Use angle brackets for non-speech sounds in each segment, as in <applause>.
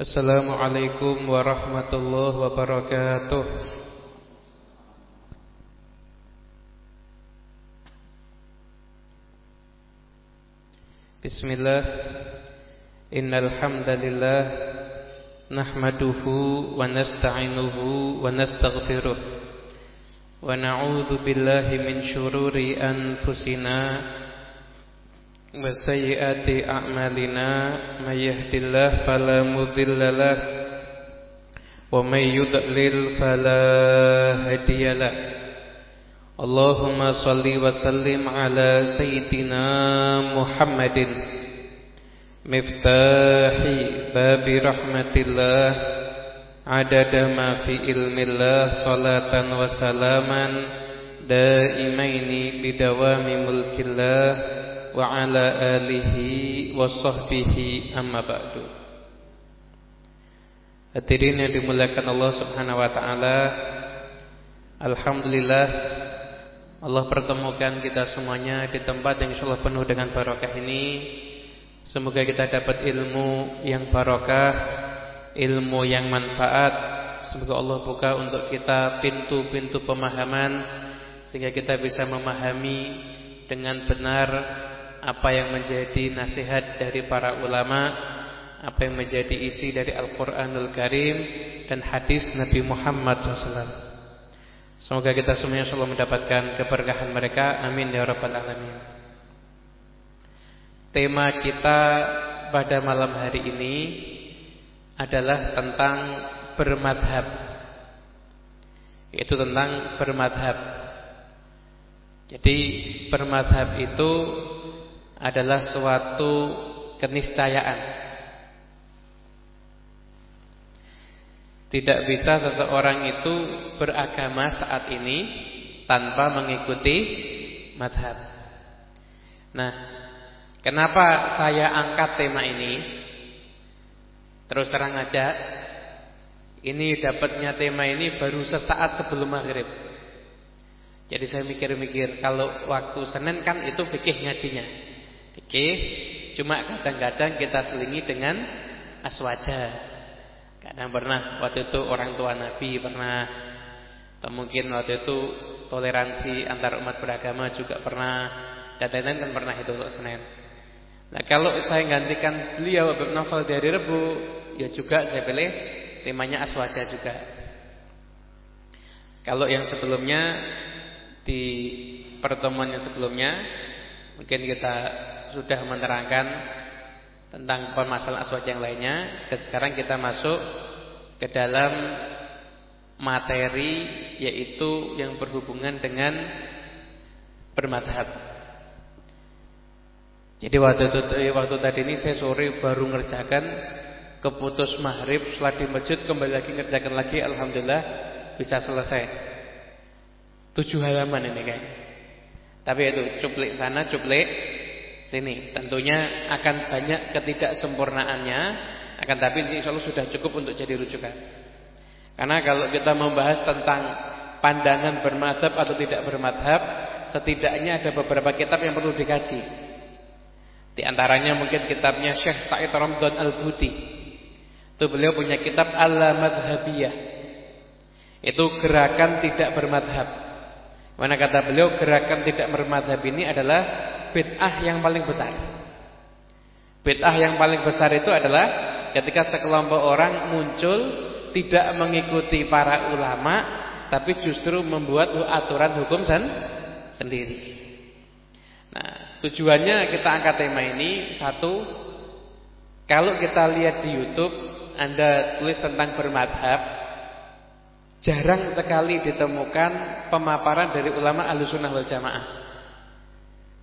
Assalamualaikum warahmatullahi wabarakatuh. Bismillah. Innal hamdalillah nahmaduhu wa nasta'inuhu wa nastaghfiruh. Wa na'udzu billahi min shururi anfusina وسيئات أعمالنا من يهد الله فلا مذل له ومن يضلل فلا هدي له اللهم صل وسلم على سيدنا محمد مفتاح باب رحمة الله عدد ما في علم الله صلاة وسلاما دائمين بدوام ملك الله wa ala alihi wa sahbihi amma ba'du. Hadirin yang dimuliakan Allah Subhanahu wa taala Alhamdulillah Allah pertemukan kita semuanya di tempat yang insyaallah penuh dengan barokah ini. Semoga kita dapat ilmu yang barokah Ilmu yang manfaat. Semoga Allah buka untuk kita pintu-pintu pemahaman Sehingga kita bisa memahami dengan benar apa yang menjadi nasihat dari para ulama, apa yang menjadi isi dari Al-Qur'anul Karim dan hadis Nabi Muhammad SAW. Semoga kita semuanya selalu mendapatkan keberkahan mereka. Amin ya rabbal alamin. Tema kita pada malam hari ini adalah tentang bermadhab. Itu tentang bermadhab. Jadi bermadhab itu adalah suatu keniscayaan. Tidak bisa seseorang itu beragama saat ini tanpa mengikuti madhab. Nah, kenapa saya angkat tema ini? Terus terang aja, ini dapatnya tema ini baru sesaat sebelum maghrib. Jadi saya mikir-mikir, kalau waktu Senin kan itu fikih ngajinya. Fikih cuma kadang-kadang kita selingi dengan aswaja. Kadang pernah waktu itu orang tua Nabi pernah atau mungkin waktu itu toleransi antar umat beragama juga pernah dan lain-lain kan pernah itu untuk Senin. Nah kalau saya gantikan beliau Bab Novel dari Rebu ya juga saya pilih temanya aswaja juga. Kalau yang sebelumnya di pertemuan yang sebelumnya mungkin kita sudah menerangkan tentang permasalahan aswad yang lainnya dan sekarang kita masuk ke dalam materi yaitu yang berhubungan dengan bermadhab. Jadi waktu itu waktu tadi ini saya sore baru ngerjakan keputus maghrib setelah di masjid kembali lagi ngerjakan lagi alhamdulillah bisa selesai. Tujuh halaman ini kayak. Tapi itu cuplik sana cuplik sini. Tentunya akan banyak ketidaksempurnaannya, akan tapi insya Allah sudah cukup untuk jadi rujukan. Karena kalau kita membahas tentang pandangan bermadhab atau tidak bermadhab, setidaknya ada beberapa kitab yang perlu dikaji. Di antaranya mungkin kitabnya Syekh Said Ramdan Al-Buti. Itu beliau punya kitab Al-Madhabiyah. Itu gerakan tidak bermadhab. Mana kata beliau gerakan tidak bermadhab ini adalah bid'ah yang paling besar. Bid'ah yang paling besar itu adalah ketika sekelompok orang muncul tidak mengikuti para ulama tapi justru membuat aturan hukum sen sendiri. Nah, tujuannya kita angkat tema ini satu kalau kita lihat di YouTube Anda tulis tentang bermadhab jarang sekali ditemukan pemaparan dari ulama Ahlussunnah wal Jamaah.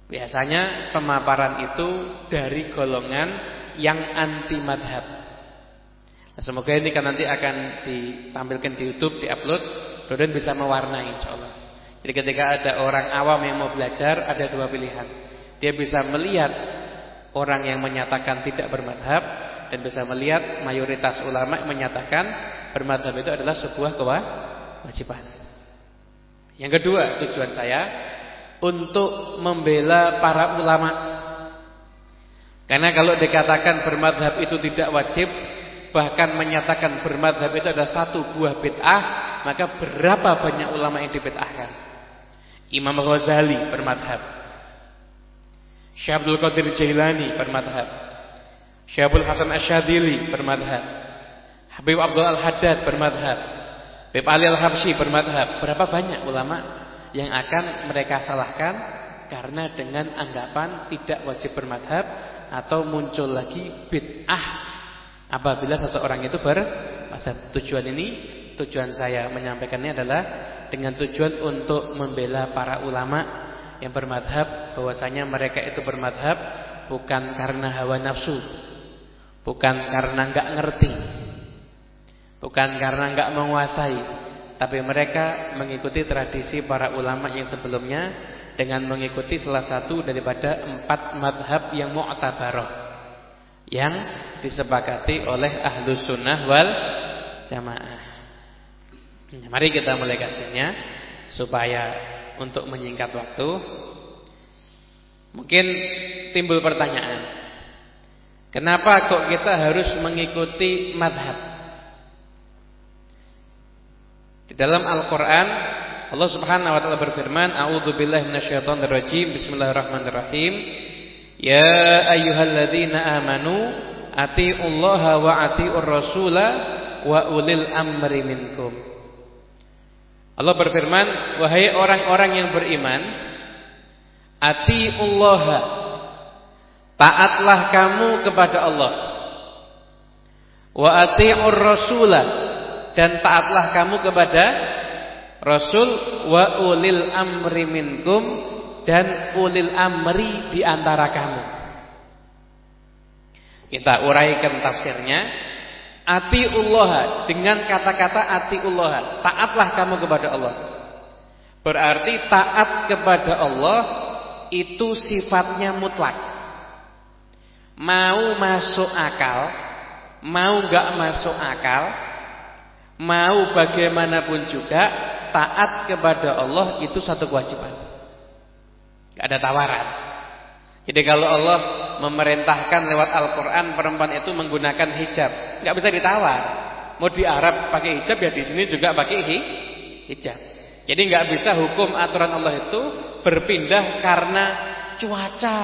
Biasanya pemaparan itu dari golongan yang anti madhab. Nah, semoga ini kan nanti akan ditampilkan di YouTube, diupload, kemudian bisa mewarnai insya Allah. Jadi ketika ada orang awam yang mau belajar, ada dua pilihan. Dia bisa melihat orang yang menyatakan tidak bermadhab dan bisa melihat mayoritas ulama yang menyatakan bermadhab itu adalah sebuah kewajiban. Yang kedua tujuan saya untuk membela para ulama. Karena kalau dikatakan bermadhab itu tidak wajib, bahkan menyatakan bermadhab itu ada satu buah bid'ah, maka berapa banyak ulama yang dibid'ahkan? Imam Ghazali bermadhab. Syekh Abdul Qadir Jailani bermadhab. Syekh Abdul Hasan Asyadili bermadhab. Habib Abdul Al-Haddad bermadhab. Habib Ali Al-Habsyi bermadhab. Berapa banyak ulama yang akan mereka salahkan karena dengan anggapan tidak wajib bermadhab atau muncul lagi bid'ah Apabila seseorang itu bermadzhab. Tujuan ini, tujuan saya menyampaikannya adalah dengan tujuan untuk membela para ulama yang bermadhab bahwasanya mereka itu bermadhab bukan karena hawa nafsu, bukan karena enggak ngerti, bukan karena enggak menguasai, tapi mereka mengikuti tradisi para ulama yang sebelumnya dengan mengikuti salah satu daripada empat madhab yang mu'tabarah yang disepakati oleh ahlu sunnah wal jamaah. Nah, mari kita mulai kajiannya supaya untuk menyingkat waktu. Mungkin timbul pertanyaan. Kenapa kok kita harus mengikuti madhab? Di dalam Al-Quran Allah subhanahu wa ta'ala berfirman A'udzubillahi minasyaitonirrajim Bismillahirrahmanirrahim Ya ayyuhalladzina amanu atiullaha wa atiur rasula wa ulil amri minkum. Allah berfirman, wahai orang-orang yang beriman, atiullaha taatlah kamu kepada Allah. Wa atiur rasula dan taatlah kamu kepada Rasul wa ulil amri minkum dan ulil amri di antara kamu. Kita uraikan tafsirnya. Atiullah dengan kata-kata atiullah, taatlah kamu kepada Allah. Berarti taat kepada Allah itu sifatnya mutlak. Mau masuk akal, mau gak masuk akal, mau bagaimanapun juga taat kepada Allah itu satu kewajiban. Gak ada tawaran. Jadi kalau Allah memerintahkan lewat Al-Quran perempuan itu menggunakan hijab, nggak bisa ditawar. Mau di Arab pakai hijab ya di sini juga pakai hijab. Jadi nggak bisa hukum aturan Allah itu berpindah karena cuaca,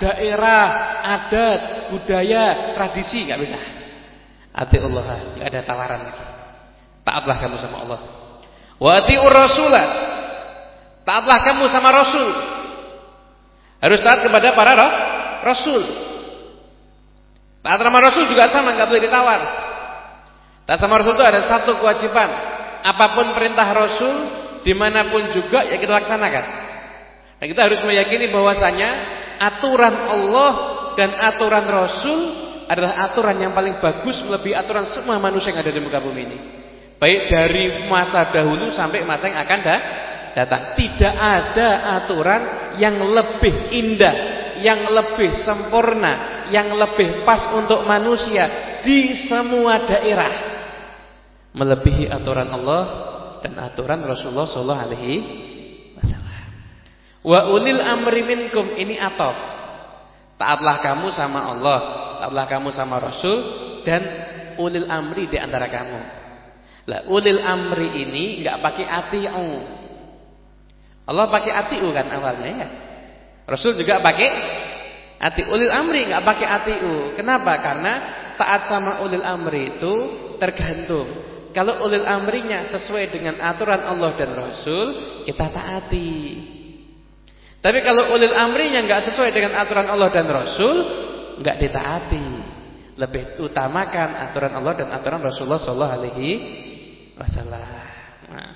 daerah, adat, budaya, tradisi nggak bisa. Ati Allah nggak ada tawaran lagi. Taatlah kamu sama Allah. Wa atiur rasulah. Taatlah kamu sama Rasul. Harus taat kepada para roh, rasul. Taat sama rasul juga sama, nggak boleh ditawar. Taat sama rasul itu ada satu kewajiban. Apa pun perintah rasul, di mana pun juga ya kita laksanakan. Dan kita harus meyakini bahwasanya aturan Allah dan aturan rasul adalah aturan yang paling bagus melebihi aturan semua manusia yang ada di muka bumi ini. Baik dari masa dahulu sampai masa yang akan datang datang. Tidak ada aturan yang lebih indah, yang lebih sempurna, yang lebih pas untuk manusia di semua daerah. Melebihi aturan Allah dan aturan Rasulullah sallallahu alaihi wasallam. Wa ulil amri minkum ini atof. Taatlah kamu sama Allah, taatlah kamu sama Rasul dan ulil amri di antara kamu. Lah ulil amri ini enggak pakai ati'u. Allah pakai atiu kan awalnya ya. Rasul juga pakai ati ulil amri nggak pakai atiu. Kenapa? Karena taat sama ulil amri itu tergantung. Kalau ulil amrinya sesuai dengan aturan Allah dan Rasul, kita taati. Tapi kalau ulil amrinya nggak sesuai dengan aturan Allah dan Rasul, nggak ditaati. Lebih utamakan aturan Allah dan aturan Rasulullah Sallallahu Alaihi Wasallam. Nah.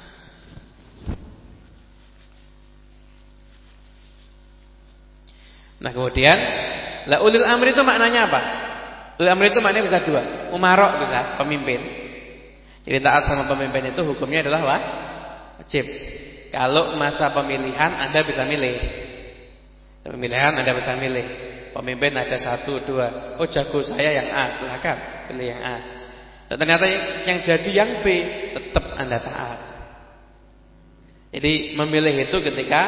Nah kemudian la ulil amri itu maknanya apa? Ulil amri itu maknanya bisa dua. Umarok bisa, pemimpin. Jadi taat sama pemimpin itu hukumnya adalah wah, wajib. Kalau masa pemilihan Anda bisa milih. Pemilihan Anda bisa milih. Pemimpin ada satu, dua. Oh jago saya yang A, silakan pilih yang A. Dan ternyata yang jadi yang B, tetap Anda taat. Jadi memilih itu ketika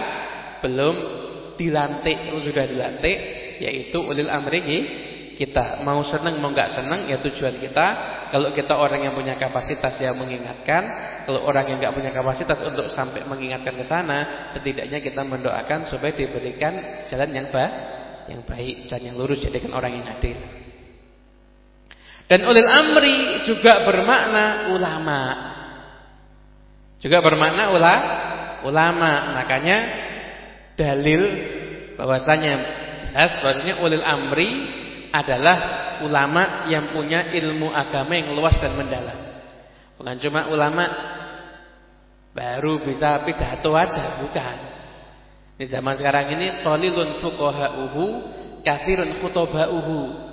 belum dilantik, sudah dilantik yaitu ulil amri kita. Mau senang mau nggak senang ya tujuan kita. Kalau kita orang yang punya kapasitas yang mengingatkan, kalau orang yang nggak punya kapasitas untuk sampai mengingatkan ke sana, setidaknya kita mendoakan supaya diberikan jalan yang baik, yang baik dan yang lurus jadikan orang yang adil. Dan ulil amri juga bermakna ulama. Juga bermakna ula, ulama. Makanya dalil bahwasanya jelas bahwasanya ulil amri adalah ulama yang punya ilmu agama yang luas dan mendalam. Bukan cuma ulama baru bisa pidato aja, bukan. Di zaman sekarang ini qalilun fuqaha'uhu, katsirun khutoba'uhu.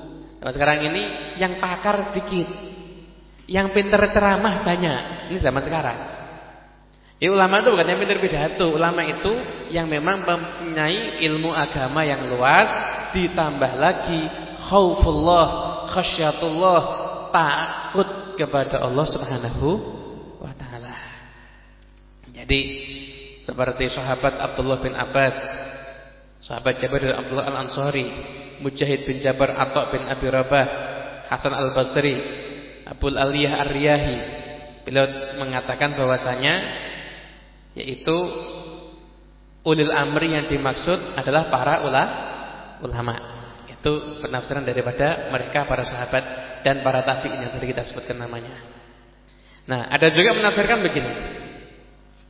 Zaman sekarang ini yang pakar dikit. Yang pintar ceramah banyak. Ini zaman sekarang. Ya, ulama itu bukan yang pintar pidato, ulama itu yang memang mempunyai ilmu agama yang luas ditambah lagi khaufullah, khasyatullah, takut kepada Allah Subhanahu wa taala. Jadi seperti sahabat Abdullah bin Abbas, sahabat Jabir Abdullah Al-Ansari, Mujahid bin Jabar Atha bin Abi Rabah, Hasan Al-Basri, Abdul Aliyah Ar-Riyahi. Beliau mengatakan bahwasanya yaitu ulil amri yang dimaksud adalah para ulama. Itu penafsiran daripada mereka para sahabat dan para tabi'in yang tadi kita sebutkan namanya. Nah, ada juga menafsirkan begini.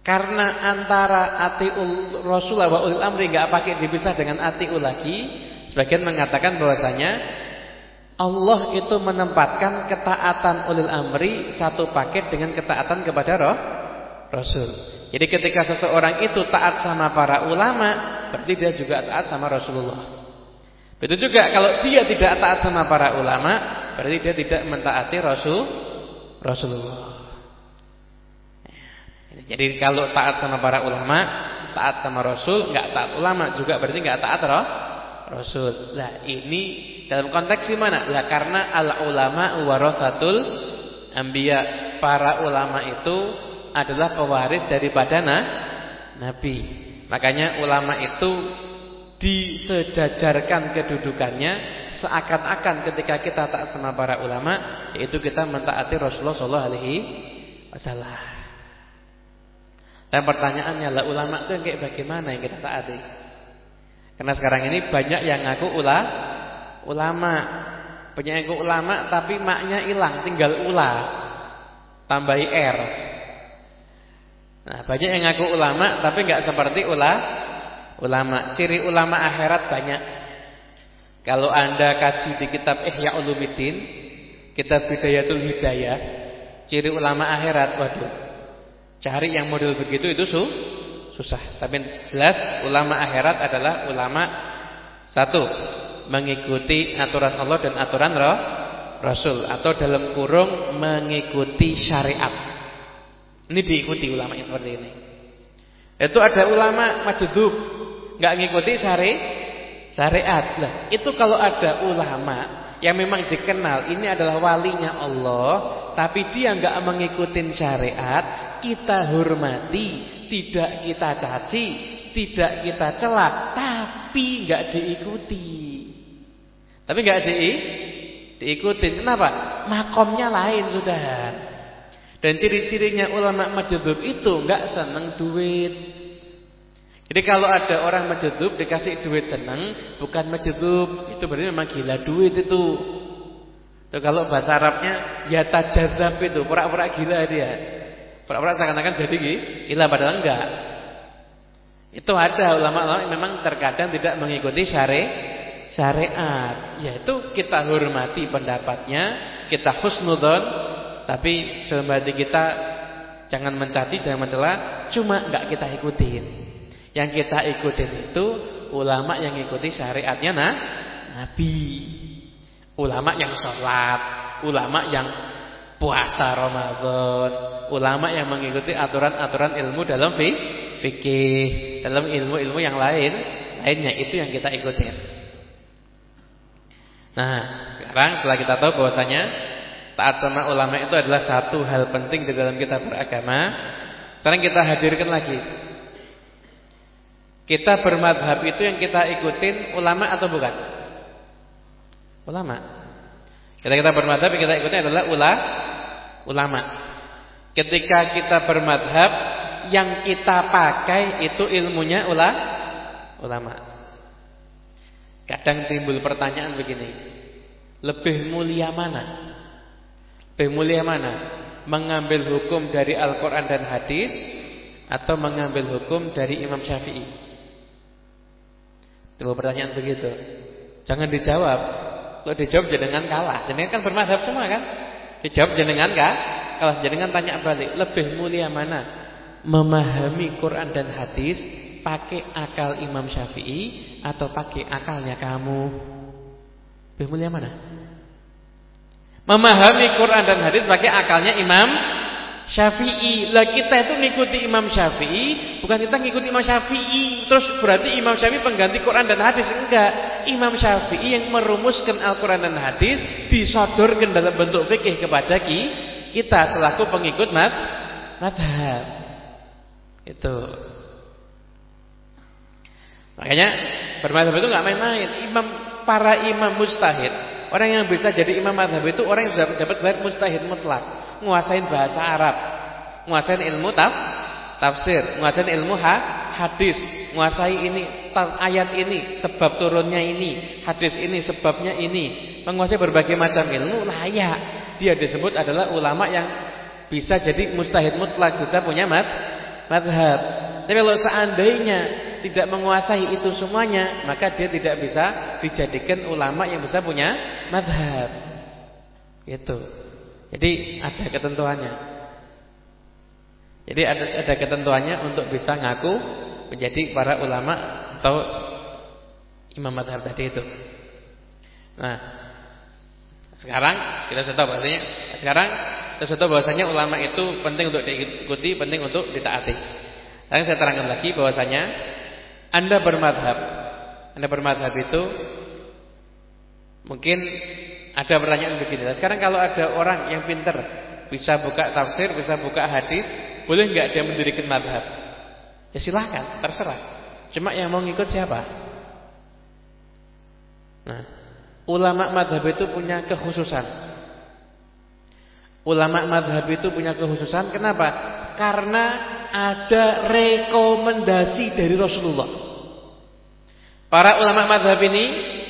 Karena antara atiul Rasulullah wa ulil amri enggak pakai dipisah dengan atiul lagi, sebagian mengatakan bahwasanya Allah itu menempatkan ketaatan ulil amri satu paket dengan ketaatan kepada roh Rasul. Jadi ketika seseorang itu taat sama para ulama, berarti dia juga taat sama Rasulullah. Begitu juga kalau dia tidak taat sama para ulama, berarti dia tidak mentaati Rasul Rasulullah. Jadi kalau taat sama para ulama, taat sama Rasul, nggak taat ulama juga berarti nggak taat roh Rasul. Lah ini dalam konteks mana? Lah karena al ulama warathatul anbiya. Para ulama itu adalah pewaris daripada nah, nabi. Makanya ulama itu disejajarkan kedudukannya seakan-akan ketika kita taat sama para ulama yaitu kita mentaati Rasulullah sallallahu alaihi wasallam. Dan pertanyaannya lah ulama itu kayak bagaimana yang kita taati? Karena sekarang ini banyak yang ngaku ula ulama, banyak yang ngaku ulama tapi maknya hilang, tinggal ula. Tambahi r. Nah, banyak yang ngaku ulama tapi nggak seperti ula ulama. Ciri ulama akhirat banyak. Kalau Anda kaji di kitab Ihya Ulumuddin, kitab Bidayatul Hidayah, ciri ulama akhirat, waduh. Cari yang model begitu itu su susah. Tapi jelas ulama akhirat adalah ulama satu, mengikuti aturan Allah dan aturan roh Rasul atau dalam kurung mengikuti syariat. Ini diikuti ulama yang seperti ini. Itu ada ulama majdub nggak ngikuti syari syariat. Lah, itu kalau ada ulama yang memang dikenal ini adalah walinya Allah, tapi dia nggak mengikuti syariat, kita hormati, tidak kita caci, tidak kita celak, tapi nggak diikuti. Tapi nggak di diikutin. Kenapa? Makomnya lain sudah. Dan ciri-cirinya ulama majdub itu nggak seneng duit. Jadi kalau ada orang majedub dikasih duit senang, bukan majedub, itu berarti memang gila duit itu. Itu kalau bahasa Arabnya ya tajadzab itu, pura-pura gila dia. Pura-pura seakan-akan jadi gila padahal enggak. Itu ada ulama-ulama yang memang terkadang tidak mengikuti syari syariat. Yaitu kita hormati pendapatnya, kita husnudzon, tapi dalam hati kita jangan mencaci, jangan mencela, cuma enggak kita ikutin. Yang kita ikutin itu ulama yang ikuti syariatnya nah, Nabi. Ulama yang sholat, ulama yang puasa Ramadan, ulama yang mengikuti aturan-aturan ilmu dalam fikih, dalam ilmu-ilmu yang lain, lainnya itu yang kita ikutin. Nah, sekarang setelah kita tahu bahwasanya taat sama ulama itu adalah satu hal penting di dalam kita beragama, sekarang kita hadirkan lagi kita bermadhab itu yang kita ikutin ulama atau bukan? Ulama. Kita kita bermadhab kita ikutnya adalah ula, ulama. Ketika kita bermadhab yang kita pakai itu ilmunya ula, ulama. Kadang timbul pertanyaan begini. Lebih mulia mana? Lebih mulia mana? Mengambil hukum dari Al-Quran dan hadis Atau mengambil hukum dari Imam Syafi'i Timbul pertanyaan begitu Jangan dijawab Kalau dijawab jenengan kalah Jenengan kan bermadhab semua kan Dijawab jenengan kan Kalah jenengan tanya balik Lebih mulia mana Memahami Quran dan hadis Pakai akal Imam Syafi'i Atau pakai akalnya kamu Lebih mulia mana Memahami Quran dan hadis pakai akalnya Imam Syafi'i. Lah kita itu ngikuti Imam Syafi'i, bukan kita ngikuti Imam Syafi'i. Terus berarti Imam Syafi'i pengganti Quran dan hadis enggak. Imam Syafi'i yang merumuskan Al-Quran dan hadis disodorkan dalam bentuk fikih kepada kita selaku pengikut mad madhab. Itu. Makanya bermadhab itu enggak main-main. Imam para imam mustahid Orang yang bisa jadi imam madhab itu orang yang sudah dapat gelar mustahid mutlak, menguasai bahasa Arab, menguasai ilmu taf, tafsir, menguasai ilmu ha, hadis, menguasai ini ayat ini, sebab turunnya ini, hadis ini, sebabnya ini, menguasai berbagai macam ilmu layak. Dia disebut adalah ulama yang bisa jadi mustahid mutlak, bisa punya mad, madhab. Tapi kalau seandainya tidak menguasai itu semuanya, maka dia tidak bisa dijadikan ulama yang bisa punya madhab. Itu. Jadi ada ketentuannya. Jadi ada, ada ketentuannya untuk bisa ngaku menjadi para ulama atau imam madhab tadi itu. Nah, sekarang kita sudah tahu bahasanya. Sekarang kita sudah tahu bahasanya ulama itu penting untuk diikuti, penting untuk ditaati. Sekarang saya terangkan lagi bahwasanya anda bermadhab. Anda bermadhab itu Mungkin ada pertanyaan begini. Sekarang kalau ada orang yang pinter Bisa buka tafsir, bisa buka hadis Boleh nggak dia mendirikan madhab? Ya silahkan, terserah. Cuma yang mau ngikut siapa? Nah Ulama madhab itu punya kekhususan Ulama madhab itu punya kekhususan Kenapa? Karena ada rekomendasi dari Rasulullah Para ulama madhab ini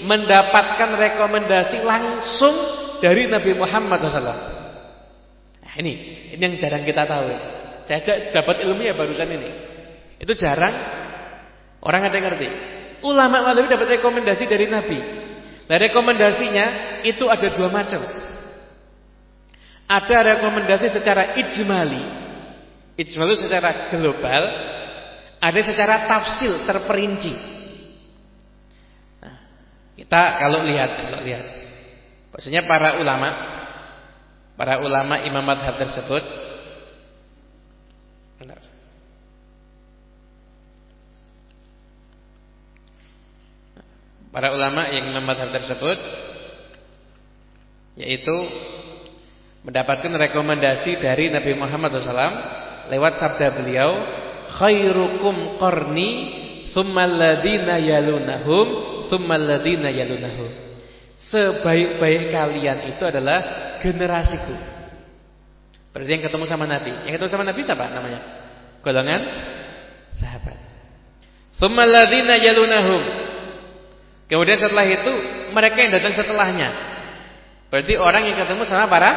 mendapatkan rekomendasi langsung dari Nabi Muhammad SAW. Nah, ini, ini yang jarang kita tahu. Saya dapat ilmu ya barusan ini. Itu jarang orang ada yang ngerti. Ulama madhab dapat rekomendasi dari Nabi. Nah rekomendasinya itu ada dua macam. Ada rekomendasi secara ijmali. Ijmali secara global. Ada secara tafsil terperinci. Kita kalau lihat, kalau lihat, maksudnya para ulama, para ulama imam madhab tersebut, benar. Para ulama yang imam madhab tersebut, yaitu mendapatkan rekomendasi dari Nabi Muhammad SAW lewat sabda beliau, khairukum qarni, thumma alladhina yalunahum thummal ladzina yalunahu. Sebaik-baik kalian itu adalah generasiku. Berarti yang ketemu sama Nabi. Yang ketemu sama Nabi siapa namanya? Golongan sahabat. Thummal ladzina yalunahum. Kemudian setelah itu mereka yang datang setelahnya. Berarti orang yang ketemu sama para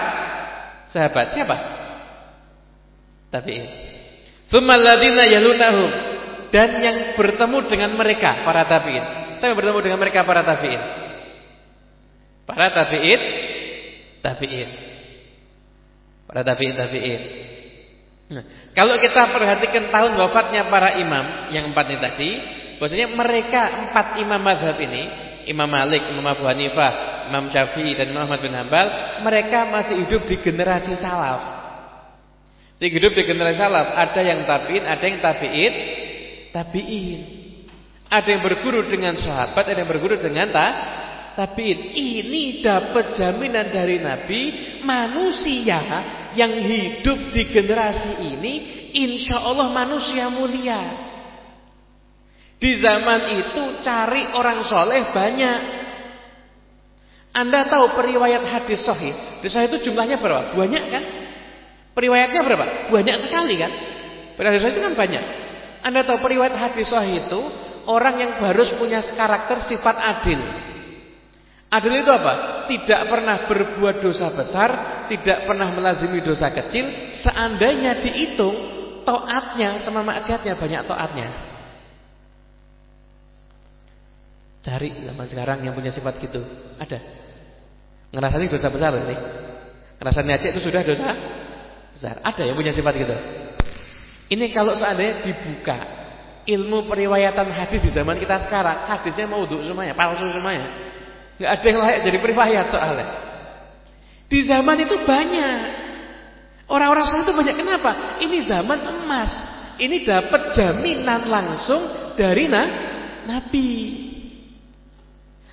sahabat. Siapa? Tabi'in. Thummal ladzina yalunahum dan yang bertemu dengan mereka para tabi'in. Saya bertemu dengan mereka para tabi'in. Para tabi'in, tabi'in. Para tabi'in, tabi'in. Nah, kalau kita perhatikan tahun wafatnya para imam yang empat ini tadi, bahwasanya mereka empat imam mazhab ini, Imam Malik, Imam Abu Hanifah, Imam Syafi'i dan Imam Ahmad bin Hambal, mereka masih hidup di generasi salaf. Jadi hidup di generasi salaf, ada yang tabi'in, ada yang tabi'in, tabi'in. Ada yang berguru dengan sahabat, ada yang berguru dengan ta, tabiin. Ini dapat jaminan dari Nabi, manusia yang hidup di generasi ini, insya Allah manusia mulia. Di zaman itu cari orang soleh banyak. Anda tahu periwayat hadis sahih. Hadis sahih itu jumlahnya berapa? Banyak kan? Periwayatnya berapa? Banyak sekali kan? Periwayat sahih itu kan banyak. Anda tahu periwayat hadis sahih itu orang yang harus punya karakter sifat adil. Adil itu apa? Tidak pernah berbuat dosa besar, tidak pernah melazimi dosa kecil, seandainya dihitung toatnya sama maksiatnya banyak toatnya. Cari zaman sekarang yang punya sifat gitu. Ada. Ngerasani dosa besar ini. Ngerasani aja itu sudah dosa besar. Ada yang punya sifat gitu. Ini kalau seandainya dibuka ilmu periwayatan hadis di zaman kita sekarang, hadisnya mau untuk semuanya, palsu semuanya. Enggak ada yang layak jadi periwayat soalnya. Di zaman itu banyak. Orang-orang sana itu banyak kenapa? Ini zaman emas. Ini dapat jaminan langsung dari na Nabi.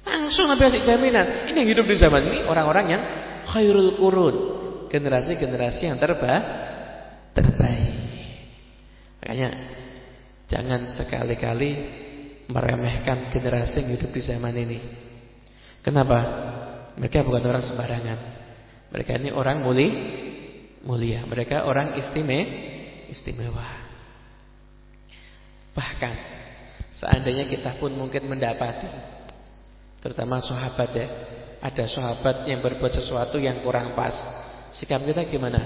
Langsung Nabi kasih jaminan. Ini yang hidup di zaman ini orang-orang yang khairul qurun. Generasi-generasi yang terba terbaik. Makanya jangan sekali-kali meremehkan generasi yang hidup di zaman ini. Kenapa? Mereka bukan orang sembarangan. Mereka ini orang muli, mulia. Mereka orang istime, istimewa. Bahkan seandainya kita pun mungkin mendapati Terutama sahabat ya. Ada sahabat yang berbuat sesuatu yang kurang pas. Sikap kita gimana?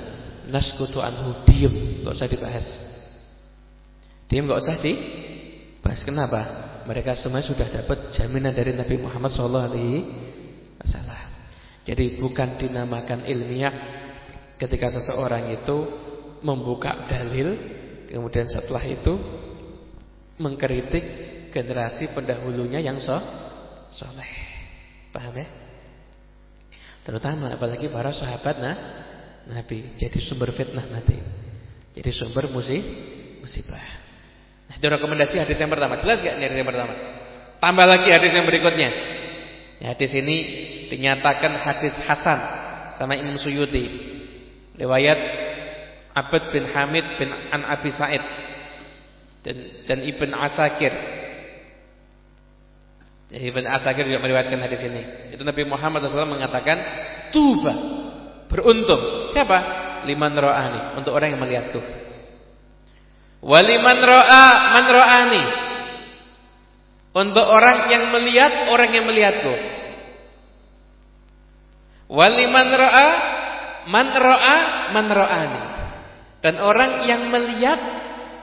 Naskutu anhu diem, enggak usah dibahas. Diem enggak usah dibahas. Kenapa? Mereka semua sudah dapat jaminan dari Nabi Muhammad SAW. Jadi bukan dinamakan ilmiah ketika seseorang itu membuka dalil, kemudian setelah itu mengkritik generasi pendahulunya yang sah soleh. Paham ya? Terutama apalagi para sahabat nah, Nabi. Jadi sumber fitnah nanti. Jadi sumber musib, musibah. Nah, itu rekomendasi hadis yang pertama. Jelas gak hadis yang pertama? Tambah lagi hadis yang berikutnya. Ya, hadis ini dinyatakan hadis Hasan sama Imam Suyuti. Riwayat Abad bin Hamid bin An Abi Said dan, dan Ibn Asakir Ibn Asakir juga meriwayatkan hadis ini. Itu Nabi Muhammad SAW mengatakan, tuba, beruntung. Siapa? Liman ro'ani, untuk orang yang melihatku. Waliman ro'a man ro'ani. Untuk orang yang melihat orang yang melihatku. Waliman ro'a man ro'a man ro'ani. Dan orang yang melihat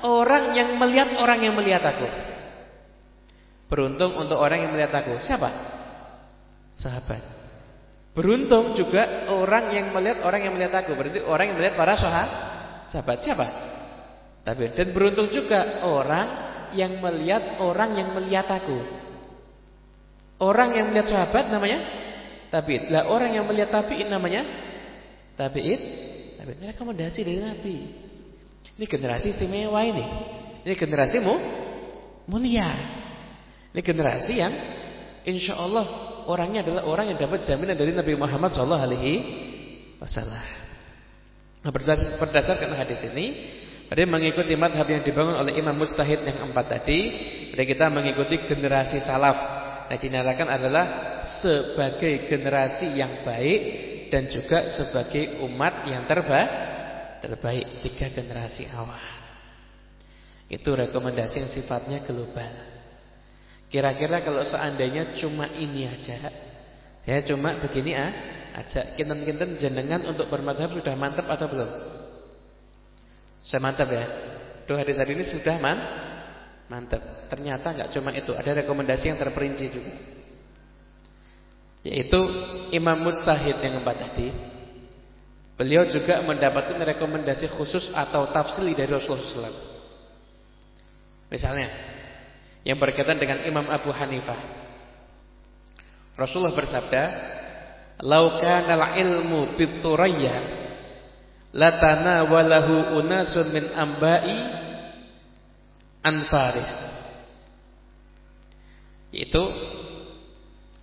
orang yang melihat orang yang melihat aku. Beruntung untuk orang yang melihat aku. Siapa? Sahabat. Beruntung juga orang yang melihat orang yang melihat aku. Berarti orang yang melihat para sahabat. Siapa? Tapi dan beruntung juga orang yang melihat orang yang melihat aku. Orang yang melihat sahabat namanya tabi'in. Lah orang yang melihat tabi'in namanya tabi'in. Tabi'in rekomendasi dari Nabi. Ini generasi istimewa ini. Ini generasimu mulia. Ini generasi yang insya Allah orangnya adalah orang yang dapat jaminan dari Nabi Muhammad Sallallahu Alaihi Wasallam. Nah, berdasarkan hadis ini, ada mengikuti madhab yang dibangun oleh Imam Mustahid yang empat tadi. Jadi kita mengikuti generasi salaf. Nah, dinyatakan adalah sebagai generasi yang baik dan juga sebagai umat yang terbaik, terbaik tiga generasi awal. Itu rekomendasi yang sifatnya global. Kira-kira kalau seandainya cuma ini aja Saya cuma begini ah aja. Kinten-kinten jenengan untuk bermadhab sudah mantap atau belum? Saya mantap ya? Doa hadis hari ini sudah man mantap Ternyata nggak cuma itu Ada rekomendasi yang terperinci juga. Yaitu Imam Mustahid yang keempat tadi Beliau juga mendapatkan rekomendasi khusus Atau tafsili dari Rasulullah Misalnya yang berkaitan dengan Imam Abu Hanifah. Rasulullah bersabda, "Lau kana al-ilmu bithuraya latana walahu unasun min ambai an Faris." Itu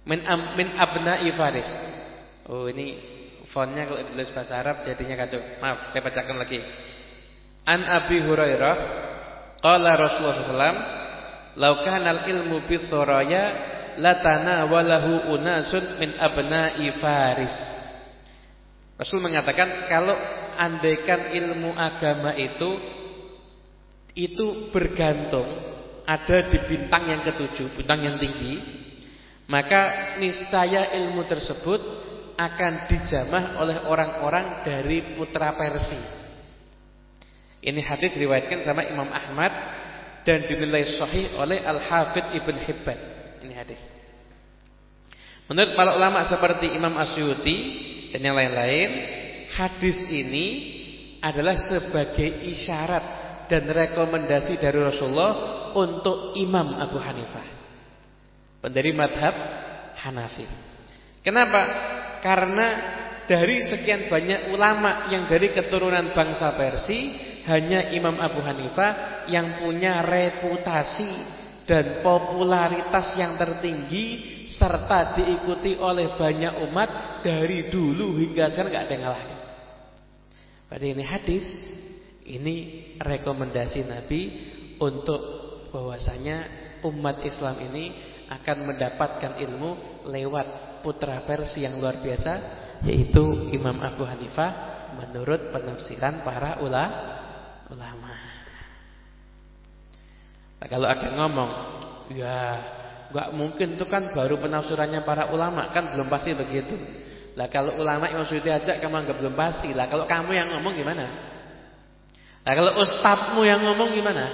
min am, min abna'i Faris. Oh, ini fontnya kalau ditulis bahasa Arab jadinya kacau. Maaf, saya bacakan lagi. An Abi Hurairah qala Rasulullah sallallahu Lau kanal ilmu bi thuraya latana walahu unasun min abna'i faris. Rasul mengatakan kalau andaikan ilmu agama itu itu bergantung ada di bintang yang ketujuh, bintang yang tinggi, maka niscaya ilmu tersebut akan dijamah oleh orang-orang dari putra Persia. Ini hadis diriwayatkan sama Imam Ahmad dan dinilai sahih oleh Al-Hafidh Ibn Hibban. Ini hadis. Menurut para ulama seperti Imam Asyuti dan yang lain-lain, hadis ini adalah sebagai isyarat dan rekomendasi dari Rasulullah untuk Imam Abu Hanifah. Pendiri madhab Hanafi. Kenapa? Karena dari sekian banyak ulama yang dari keturunan bangsa Persia hanya Imam Abu Hanifah yang punya reputasi dan popularitas yang tertinggi serta diikuti oleh banyak umat dari dulu hingga sekarang nggak ada yang ngalahkan. Pada ini hadis, ini rekomendasi Nabi untuk bahwasanya umat Islam ini akan mendapatkan ilmu lewat putra Persia yang luar biasa yaitu Imam Abu Hanifah menurut penafsiran para ulama ulama. Nah, kalau ada ngomong, ya nggak mungkin itu kan baru penafsirannya para ulama kan belum pasti begitu. Lah kalau ulama Imam Suyuti aja kamu anggap belum pasti. Lah kalau kamu yang ngomong gimana? Lah kalau ustadzmu yang ngomong gimana?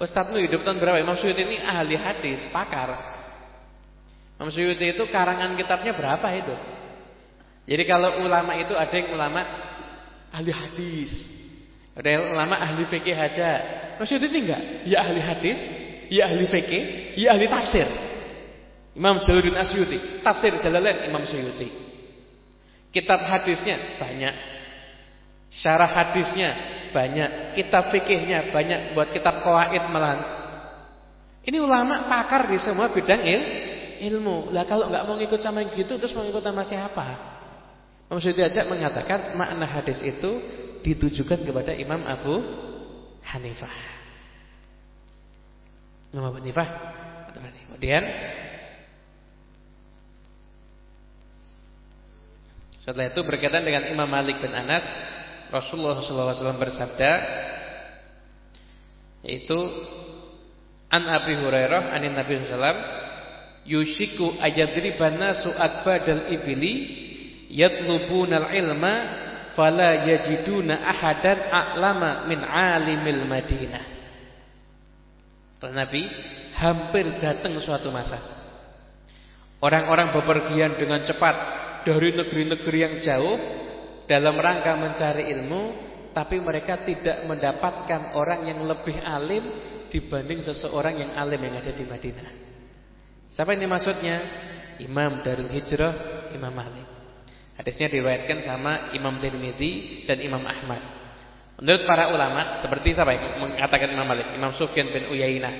Ustadzmu hidup tahun berapa? Imam Suyuti ini ahli hadis, pakar. Imam Suyuti itu karangan kitabnya berapa itu? Jadi kalau ulama itu ada yang ulama ahli hadis, ada ulama ahli fikih aja. Maksudnya ini enggak? Ya ahli hadis, ya ahli fikih, ya ahli tafsir. Imam Jalaluddin Asyuti, tafsir Jalalain Imam Suyuti. Kitab hadisnya banyak. Syarah hadisnya banyak, kitab fikihnya banyak, buat kitab qawaid malah. Ini ulama pakar di semua bidang il, ilmu. Lah kalau enggak mau ikut sama yang gitu terus mau ikut sama siapa? Suyuti aja mengatakan makna hadis itu ditujukan kepada Imam Abu Hanifah. Imam Abu Hanifah. Kemudian setelah itu berkaitan dengan Imam Malik bin Anas, Rasulullah SAW bersabda, yaitu An Abi Hurairah anin Nabi SAW Yushiku ayadribana su'ad badal ibili Yatlubunal ilma fala yajiduna ahadan a'lama min alimil Madinah. Nabi hampir datang suatu masa. Orang-orang bepergian dengan cepat dari negeri-negeri yang jauh dalam rangka mencari ilmu, tapi mereka tidak mendapatkan orang yang lebih alim dibanding seseorang yang alim yang ada di Madinah. Siapa ini maksudnya? Imam Darul Hijrah, Imam Malik. Hadisnya diriwayatkan sama Imam Tirmidzi dan Imam Ahmad. Menurut para ulama seperti siapa yang mengatakan Imam Malik, Imam Sufyan bin Uyainah,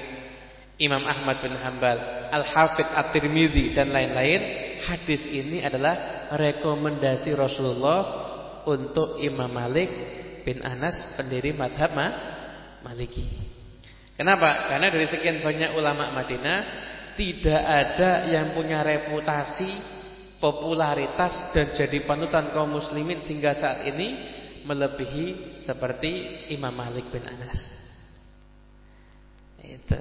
Imam Ahmad bin Hambal, Al-Hafidz At-Tirmidzi dan lain-lain, hadis ini adalah rekomendasi Rasulullah untuk Imam Malik bin Anas pendiri madhab Maliki. Kenapa? Karena dari sekian banyak ulama Madinah tidak ada yang punya reputasi popularitas dan jadi panutan kaum muslimin hingga saat ini melebihi seperti Imam Malik bin Anas. Itu.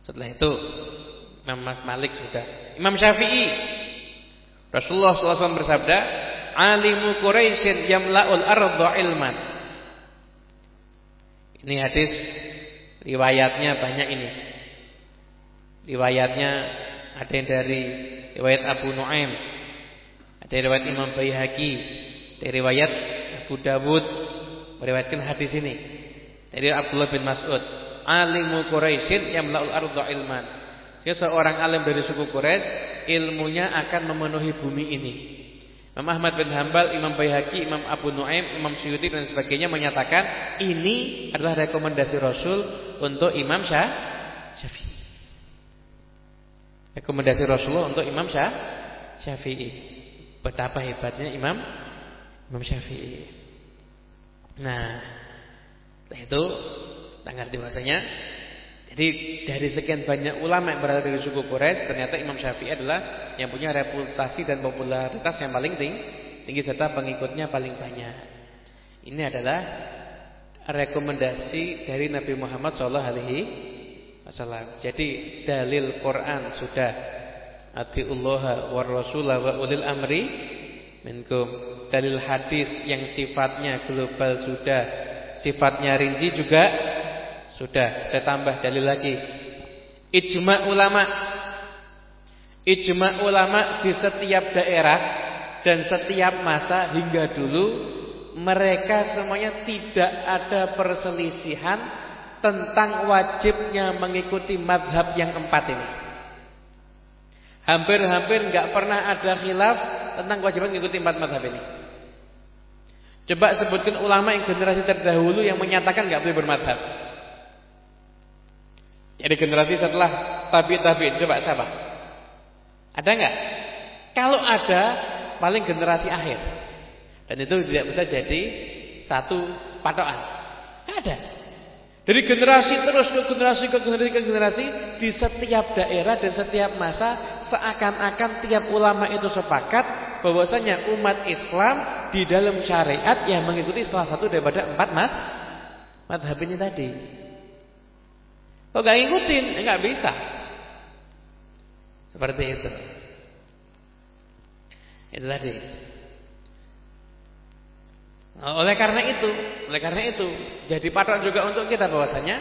Setelah itu Imam Malik sudah. Imam Syafi'i Rasulullah SAW bersabda, "Alimu Quraisyin yamla'ul arda ilman." Ini hadis riwayatnya banyak ini. Riwayatnya ada yang dari riwayat Abu Nuaim, ada riwayat Imam Baihaqi, dari riwayat Abu Dawud meriwayatkan hadis ini. Dari Abdullah bin Mas'ud, alimu Quraisyin yang melaul arda ilman. Dia seorang alim dari suku Quraisy, ilmunya akan memenuhi bumi ini. Imam Ahmad bin Hambal, Imam Baihaqi, Imam Abu Nuaim, Imam Syuuti dan sebagainya menyatakan ini adalah rekomendasi Rasul untuk Imam Syafi'i. Rekomendasi Rasulullah untuk Imam Syafi'i. Betapa hebatnya Imam Imam Syafi'i. Nah, itu tanggal bahasanya Jadi dari sekian banyak ulama yang berada di suku Quraisy, ternyata Imam Syafi'i adalah yang punya reputasi dan popularitas yang paling tinggi, tinggi serta pengikutnya paling banyak. Ini adalah rekomendasi dari Nabi Muhammad SAW. Jadi dalil Quran sudah atiullah wa rasulah wa ulil amri minkum. Dalil hadis yang sifatnya global sudah, sifatnya rinci juga sudah, saya tambah dalil lagi. Ijma ulama. Ijma ulama di setiap daerah dan setiap masa hingga dulu mereka semuanya tidak ada perselisihan tentang wajibnya mengikuti madhab yang empat ini. Hampir-hampir nggak pernah ada khilaf tentang kewajiban mengikuti empat madhab ini. Coba sebutkan ulama yang generasi terdahulu yang menyatakan nggak boleh bermadhab. Jadi generasi setelah tabi tabi coba siapa? Ada nggak? Kalau ada, paling generasi akhir. Dan itu tidak bisa jadi satu patokan. Ada. Dari generasi terus ke generasi ke generasi ke generasi di setiap daerah dan setiap masa seakan-akan tiap ulama itu sepakat bahwasanya umat Islam di dalam syariat yang mengikuti salah satu daripada empat mat madhab ini tadi. Kalau nggak ngikutin, ya nggak bisa. Seperti itu. Itu tadi. Nah, oleh karena itu, oleh karena itu, jadi patok juga untuk kita bahwasanya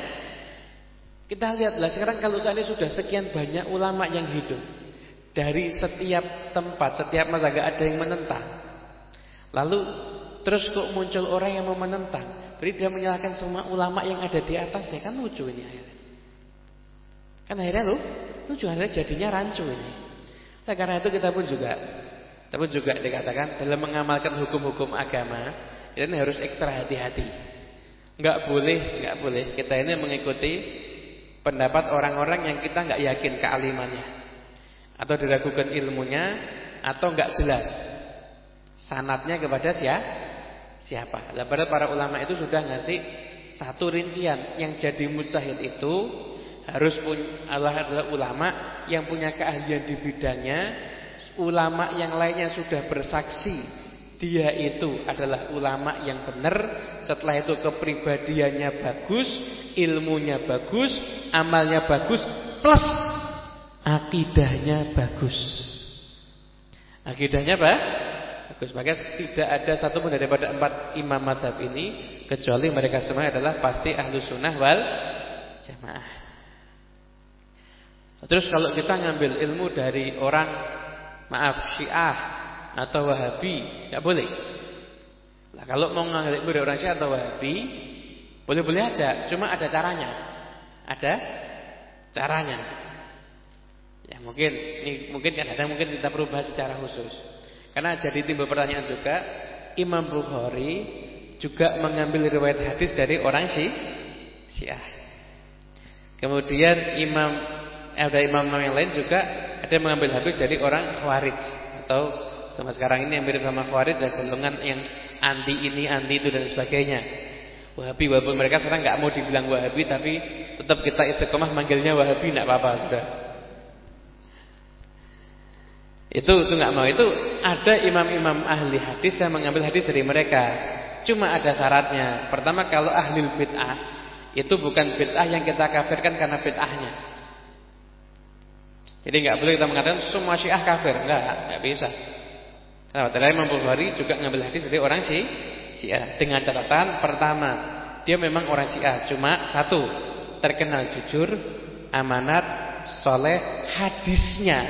kita lihatlah sekarang kalau ini sudah sekian banyak ulama yang hidup dari setiap tempat, setiap gak ada yang menentang. Lalu terus kok muncul orang yang mau menentang, berarti dia menyalahkan semua ulama yang ada di atasnya kan lucu ini akhirnya. Kan akhirnya lu tujuh akhirnya jadinya rancu ini. Nah, karena itu kita pun juga kita pun juga dikatakan dalam mengamalkan hukum-hukum agama ini harus ekstra hati-hati. Enggak boleh, enggak boleh kita ini mengikuti pendapat orang-orang yang kita enggak yakin kealimannya atau diragukan ilmunya atau enggak jelas sanatnya kepada siapa? Lah para ulama itu sudah ngasih satu rincian yang jadi mujtahid itu harus punya Allah adalah ulama yang punya keahlian di bidangnya. Ulama yang lainnya sudah bersaksi dia itu adalah ulama yang benar. Setelah itu kepribadiannya bagus, ilmunya bagus, amalnya bagus, plus akidahnya bagus. Akidahnya apa? Bagus. Maka tidak ada satu pun daripada empat imam madhab ini kecuali mereka semua adalah pasti ahlu sunnah wal jamaah. Terus kalau kita ngambil ilmu dari orang maaf Syiah atau Wahabi, nggak boleh. Nah, kalau mau ngambil dari orang Syiah atau Wahabi, boleh-boleh aja, cuma ada caranya. Ada caranya. Ya mungkin ini mungkin ada mungkin kita perlu bahas secara khusus. Karena jadi timbul pertanyaan juga, Imam Bukhari juga mengambil riwayat hadis dari orang Syiah. Kemudian Imam ada imam-imam yang lain juga ada mengambil habis dari orang khawarij atau sama sekarang ini yang mirip sama khawarij ya golongan yang anti ini anti itu dan sebagainya. Wahabi walaupun mereka sekarang nggak mau dibilang Wahabi tapi tetap kita istiqomah manggilnya Wahabi nggak apa-apa sudah. Itu itu nggak mau itu ada imam-imam ahli hadis yang mengambil hadis dari mereka. Cuma ada syaratnya. Pertama kalau ahli bid'ah itu bukan bid'ah yang kita kafirkan karena bid'ahnya. Jadi nggak boleh kita mengatakan semua Syiah kafir, enggak, enggak bisa. Nah, tadi Imam Bukhari juga ngambil hadis dari orang si Syiah. Dengan catatan pertama, dia memang orang Syiah, cuma satu, terkenal jujur, amanat, soleh, hadisnya.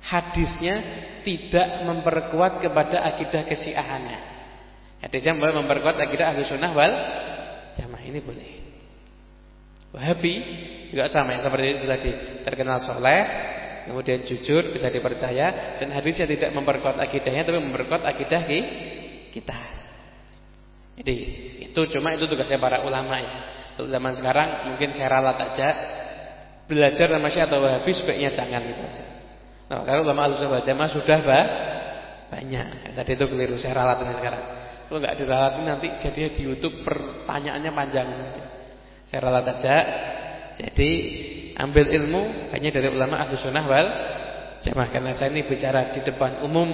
Hadisnya tidak memperkuat kepada akidah kesiahannya. Hadisnya boleh memperkuat akidah ahlu sunnah wal jamaah. Ini boleh. Wahabi juga sama ya seperti itu tadi. Terkenal soleh, kemudian jujur bisa dipercaya dan hadisnya tidak memperkuat akidahnya tapi memperkuat akidah kita. Jadi itu cuma itu tugasnya para ulama ya. Untuk zaman sekarang mungkin saya ralat aja belajar nama Syiah atau Wahabi sebaiknya jangan gitu aja. Nah, kalau ulama Ahlussunnah wal Jamaah sudah bah, banyak. Tadi itu keliru saya ralat ini sekarang. Kalau nggak diralatin nanti jadinya di YouTube pertanyaannya panjang nanti. Saya ralat aja Jadi ambil ilmu hanya dari ulama ahlu sunnah wal jamaah. Karena saya ini bicara di depan umum,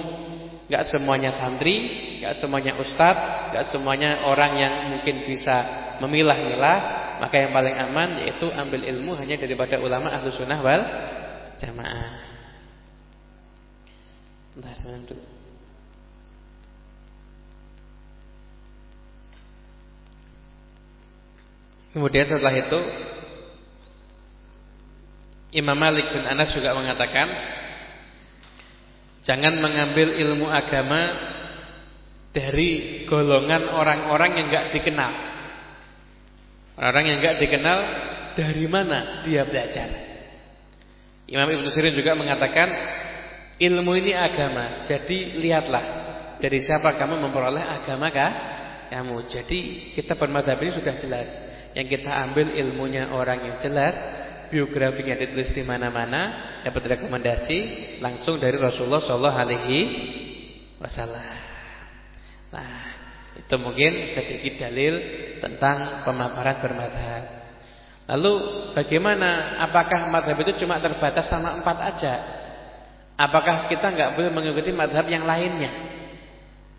nggak semuanya santri, nggak semuanya ustadz, nggak semuanya orang yang mungkin bisa memilah-milah. Maka yang paling aman yaitu ambil ilmu hanya daripada ulama ahlu sunnah wal jamaah. Bentar, bentar. Kemudian setelah itu Imam Malik bin Anas juga mengatakan Jangan mengambil ilmu agama Dari golongan orang-orang yang gak dikenal. Orang yang gak dikenal Dari mana dia belajar? Imam Ibn Sirin juga mengatakan Ilmu ini agama Jadi lihatlah Dari siapa kamu memperoleh agama kah? Kamu. Jadi kita bermadhab ini sudah jelas. Yang kita ambil ilmunya orang yang jelas biografinya ditulis di mana-mana, dapat rekomendasi langsung dari Rasulullah Shallallahu Alaihi Wasallam. Nah, itu mungkin sedikit dalil tentang pemaparan bermadhab. Lalu bagaimana? Apakah madhab itu cuma terbatas sama empat aja? Apakah kita nggak boleh mengikuti madhab yang lainnya?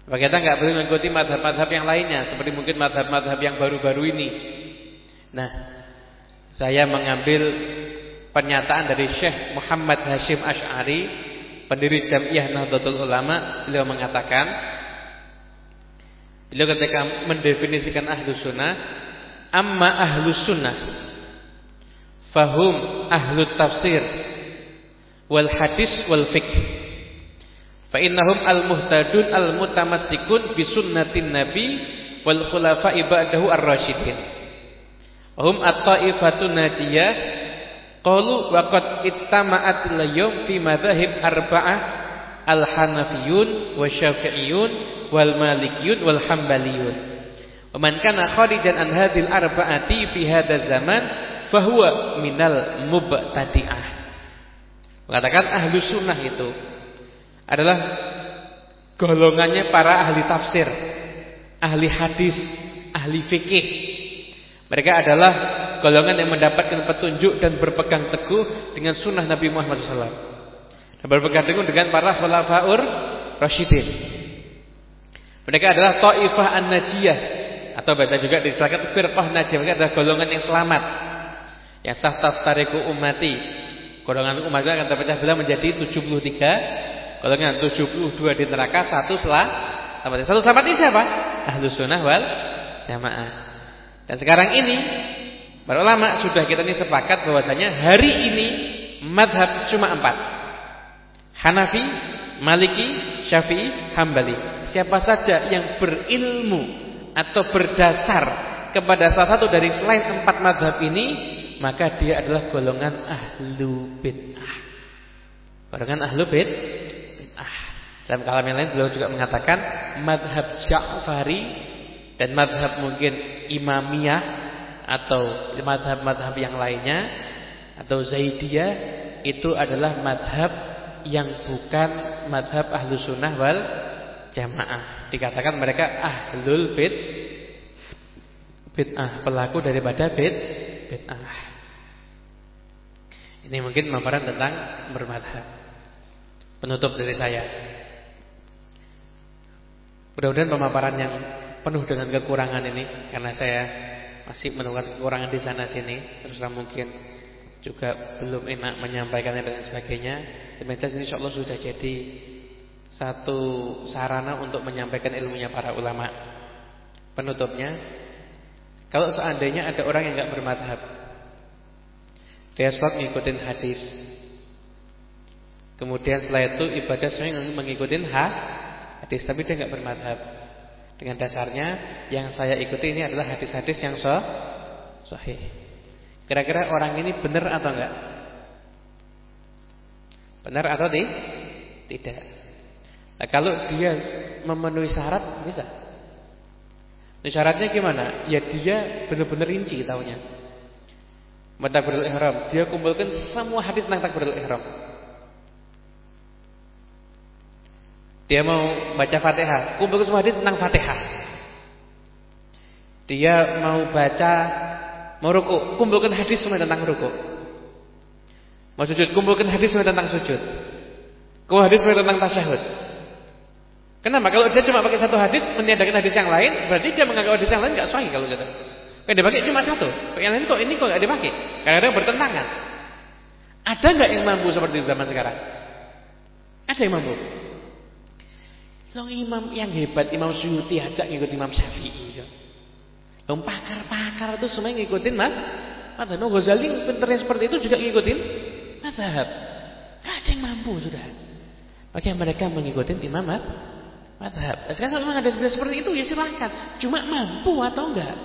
Apakah kita nggak boleh mengikuti madhab-madhab yang lainnya? Seperti mungkin madhab-madhab yang baru-baru ini. Nah, saya mengambil pernyataan dari Syekh Muhammad Hashim Ash'ari Pendiri Jamiah Nahdlatul Ulama. Beliau mengatakan Beliau ketika mendefinisikan ahlu sunnah Amma ahlu sunnah Fahum ahlu tafsir Wal hadis wal fiqh Fa'innahum al-muhtadun al-mutamassikun Bisunnatin nabi Wal khulafa ibadahu ar-rashidin Hum at-ta'ifatun najiyah qalu wa qad ijtama'at al-yawm fi madhahib arba'ah al-hanafiyun wa syafi'iyun wal malikiyun wal hambaliyun. Wa man kana kharijan an hadhil arba'ati fi hadha zaman fahuwa minal mubtadi'ah. Mengatakan ahlu sunnah itu adalah golongannya para ahli tafsir, ahli hadis, ahli fikih mereka adalah golongan yang mendapatkan petunjuk dan berpegang teguh dengan sunnah Nabi Muhammad SAW. Dan berpegang teguh dengan para khulafaur Rashidin. Mereka adalah ta'ifah an-najiyah. Atau bahasa juga diselakat firqah najiyah. Mereka adalah golongan yang selamat. Yang sahtat tariku umati. Golongan umat akan terpecah belah menjadi 73. Golongan 72 di neraka, satu selamat. Satu selamat ini siapa? Ahlu sunnah wal jamaah. Dan sekarang ini para ulama sudah kita ini sepakat bahwasanya hari ini madhab cuma empat. Hanafi, Maliki, Syafi'i, Hambali. Siapa saja yang berilmu atau berdasar kepada salah satu dari selain empat madhab ini, maka dia adalah golongan ahlu bid'ah. Golongan ahlu bid'ah. Dalam kalam yang lain beliau juga mengatakan madhab Ja'fari dan madhab mungkin Imamiyah atau madhab-madhab yang lainnya atau Zaidiyah itu adalah madhab yang bukan madhab ahlu sunnah wal jamaah. Dikatakan mereka ahlul bid bid'ah, pelaku daripada bid bid'ah. Ini mungkin pemaparan tentang bermadhab. Penutup dari saya. Mudah-mudahan pemaparan yang penuh dengan kekurangan ini karena saya masih menemukan kekurangan di sana sini terus mungkin juga belum enak menyampaikannya dan sebagainya. Demikian ini insyaallah sudah jadi satu sarana untuk menyampaikan ilmunya para ulama. Penutupnya kalau seandainya ada orang yang enggak bermadhab dia sholat mengikuti hadis. Kemudian setelah itu ibadah sebenarnya mengikuti hadis tapi dia enggak bermadhab dengan dasarnya yang saya ikuti ini adalah hadis-hadis yang sah, sahih. Kira-kira orang ini benar atau enggak? Benar atau di? tidak? Nah, kalau dia memenuhi syarat bisa. Nah, syaratnya gimana? Ya dia benar-benar rinci tahunya. Takbirul ihram, dia kumpulkan semua hadis tentang takbirul ihram. Dia mau baca Fatihah, kumpul semua hadis tentang Fatihah. Dia mau baca Mau ruku, kumpulkan hadis semua tentang ruku. Mau sujud, kumpulkan hadis semua tentang sujud. Kau hadis semua tentang tasyahud. Kenapa? Kalau dia cuma pakai satu hadis, meniadakan hadis yang lain, berarti dia menganggap hadis yang lain nggak sahih kalau gitu. Kalau dia pakai cuma satu, yang lain kok ini kok nggak dipakai? Kadang-kadang bertentangan. Ada nggak yang mampu seperti zaman sekarang? Ada yang mampu? Long imam yang hebat Imam Suyuti aja ngikut Imam Syafi'i. Long pakar-pakar itu semua ngikutin mah. Madzhab Ghazali pinternya seperti itu juga ngikutin madzhab. Gak ada yang mampu sudah. Oke mereka mengikuti imam madzhab. Sekarang kalau memang ada seperti itu ya silahkan. Cuma mampu atau enggak?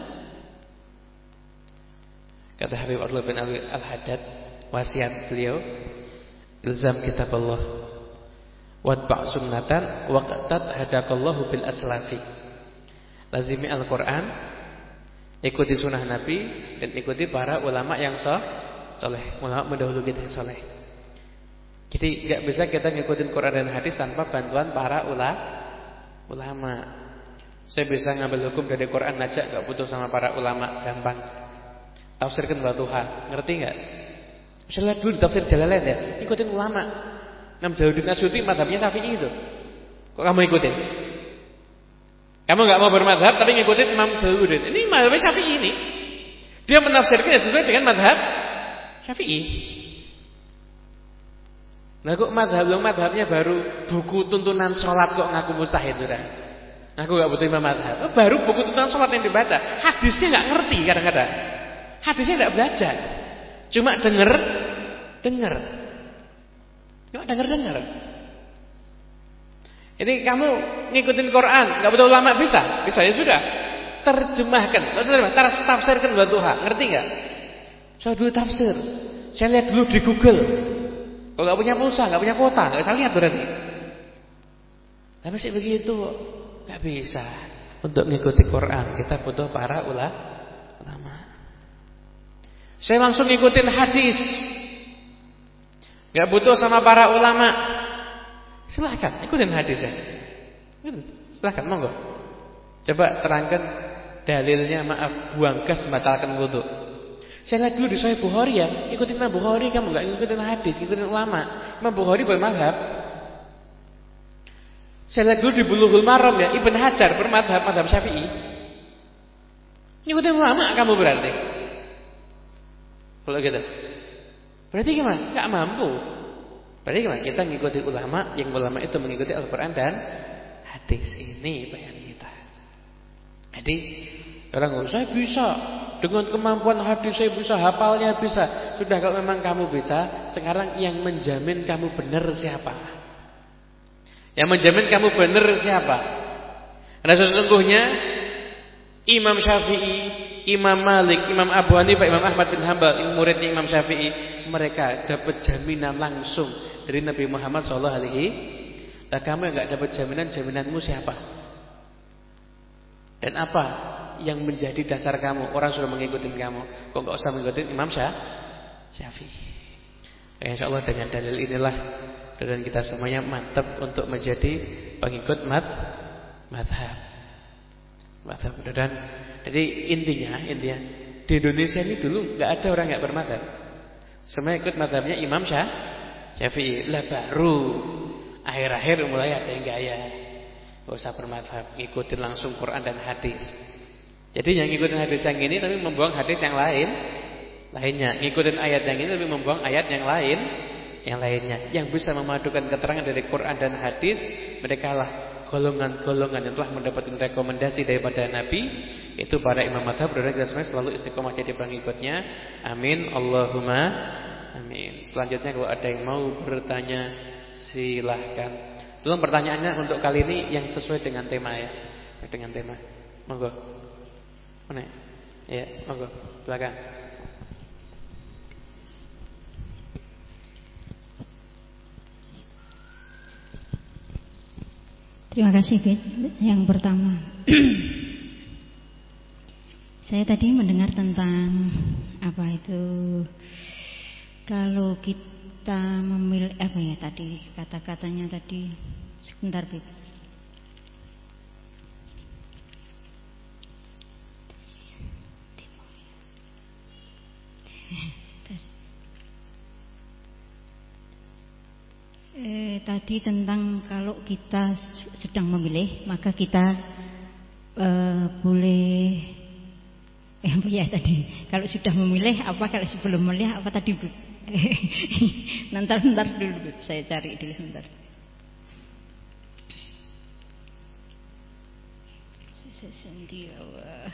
Kata Habib Abdullah bin Al-Haddad wasiat beliau ilzam kitab Allah Wadba' sunnatan waqtat hadakallahu bil aslafi. Lazimi Al-Qur'an, ikuti sunnah Nabi dan ikuti para ulama yang soleh, ulama mendahulu kita yang soleh. Jadi nggak bisa kita ngikutin Quran dan hadis tanpa bantuan para ula, ulama. Saya bisa ngambil hukum dari Quran aja nggak butuh sama para ulama, gampang. Tafsirkan Tuhan, ngerti nggak? Misalnya dulu tafsir Jalalain ya, ikutin ulama. Imam Jalaluddin Asyuti madhabnya Syafi'i itu. Kok kamu ikutin? Kamu nggak mau bermadhab tapi ngikutin Imam Jalaluddin. Ini madhabnya Syafi'i ini. Dia menafsirkan sesuai dengan madhab Syafi'i. Nah kok madhab lo madhabnya baru buku tuntunan sholat kok ngaku mustahil sudah. Aku nggak butuh imam madhab. Oh, baru buku tuntunan sholat yang dibaca. Hadisnya nggak ngerti kadang-kadang. Hadisnya nggak belajar. Cuma denger, denger. Yuk dengar-dengar. Jadi kamu ngikutin Quran, nggak betul ulama bisa? Bisa ya sudah. Terjemahkan, tafsirkan dua Tuhan. Ngerti nggak? Saya dulu tafsir. Saya lihat dulu di Google. Kalau nggak punya pulsa, nggak punya kuota, nggak bisa lihat berarti. Tapi sih begitu, nggak bisa. Untuk ngikuti Quran, kita butuh para ulama. Saya langsung ngikutin hadis. Gak butuh sama para ulama. Silahkan ikutin hadisnya. Silahkan monggo. Coba terangkan dalilnya maaf buang gas membatalkan wudhu. Saya lihat dulu di Sahih Bukhari ya, ikutin Imam Bukhari kamu nggak ikutin hadis, ikutin ulama. Imam Bukhari bermadhab. Saya lihat dulu di Bulughul Maram ya, Ibn Hajar bermadhab madhab Syafi'i. Ikutin ulama kamu berarti. Kalau gitu. Berarti gimana? Gak mampu. Berarti gimana? Kita mengikuti ulama, yang ulama itu mengikuti Al-Quran dan hadis. Ini bayan kita. Jadi orang saya bisa dengan kemampuan hadis saya bisa hafalnya bisa. Sudah kalau memang kamu bisa, sekarang yang menjamin kamu benar siapa? Yang menjamin kamu benar siapa? Karena sesungguhnya Imam Syafi'i, Imam Malik, Imam Abu Hanifah, Imam Ahmad bin Hambal, muridnya Imam Syafi'i mereka dapat jaminan langsung dari Nabi Muhammad SAW. Nah kamu yang nggak dapat jaminan, jaminanmu siapa? Dan apa yang menjadi dasar kamu? Orang sudah mengikuti kamu, kok nggak usah mengikuti Imam? Syafi'i. Ya, insya Allah dengan dalil inilah dan kita semuanya mantap untuk menjadi pengikut mat madhab. Madhab dan jadi intinya intinya di Indonesia ini dulu nggak ada orang nggak bermadhab. Semua ikut madhabnya Imam Syah Syafi'i. Lah baru Akhir-akhir mulai ada yang gaya. Gak usah bermadhab Ngikutin langsung Quran dan hadis. Jadi yang ngikutin hadis yang ini Tapi membuang hadis yang lain Lainnya. Ngikutin ayat yang ini Tapi membuang ayat yang lain Yang lainnya. Yang bisa memadukan keterangan dari Quran dan hadis Mereka lah golongan-golongan yang telah mendapatkan rekomendasi daripada Nabi itu para imam madhab dan kita semua selalu istiqomah jadi pengikutnya. Amin. Allahumma amin. Selanjutnya kalau ada yang mau bertanya silahkan. Belum pertanyaannya untuk kali ini yang sesuai dengan tema ya. Dengan tema. Monggo. Mana ya? Monggo. Belakang Terima kasih Fit. Yang pertama. <clears throat> Saya tadi mendengar tentang Apa itu Kalau kita memilih Apa ya tadi Kata-katanya tadi. Sebentar Fit Eh, tadi tentang kalau kita sedang memilih maka kita eh, boleh eh ya tadi? Kalau sudah memilih apa kalau sebelum memilih apa tadi? <laughs> Bu nanti nanti dulu saya cari dulu sebentar. Sendiri Allah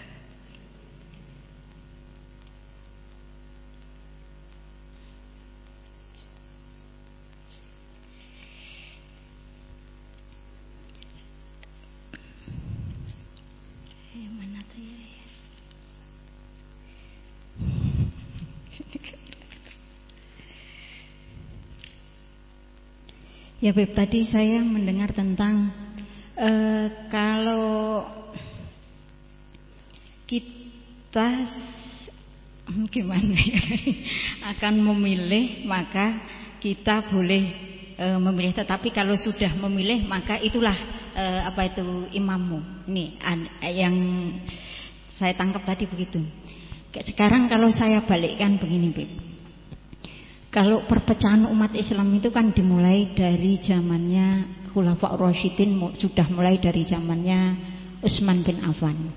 <laughs> Ya Beb, tadi saya mendengar tentang uh, kalau kita <laughs> gimana ya? <laughs> Akan memilih maka kita boleh uh, memilih. Tetapi kalau sudah memilih maka itulah uh, apa itu imammu. Ini yang saya tangkap tadi begitu. Sekarang kalau saya balikkan begini Beb. Kalau perpecahan umat Islam itu kan dimulai dari zamannya Khulafa Rasyidin sudah mulai dari zamannya Utsman bin Affan.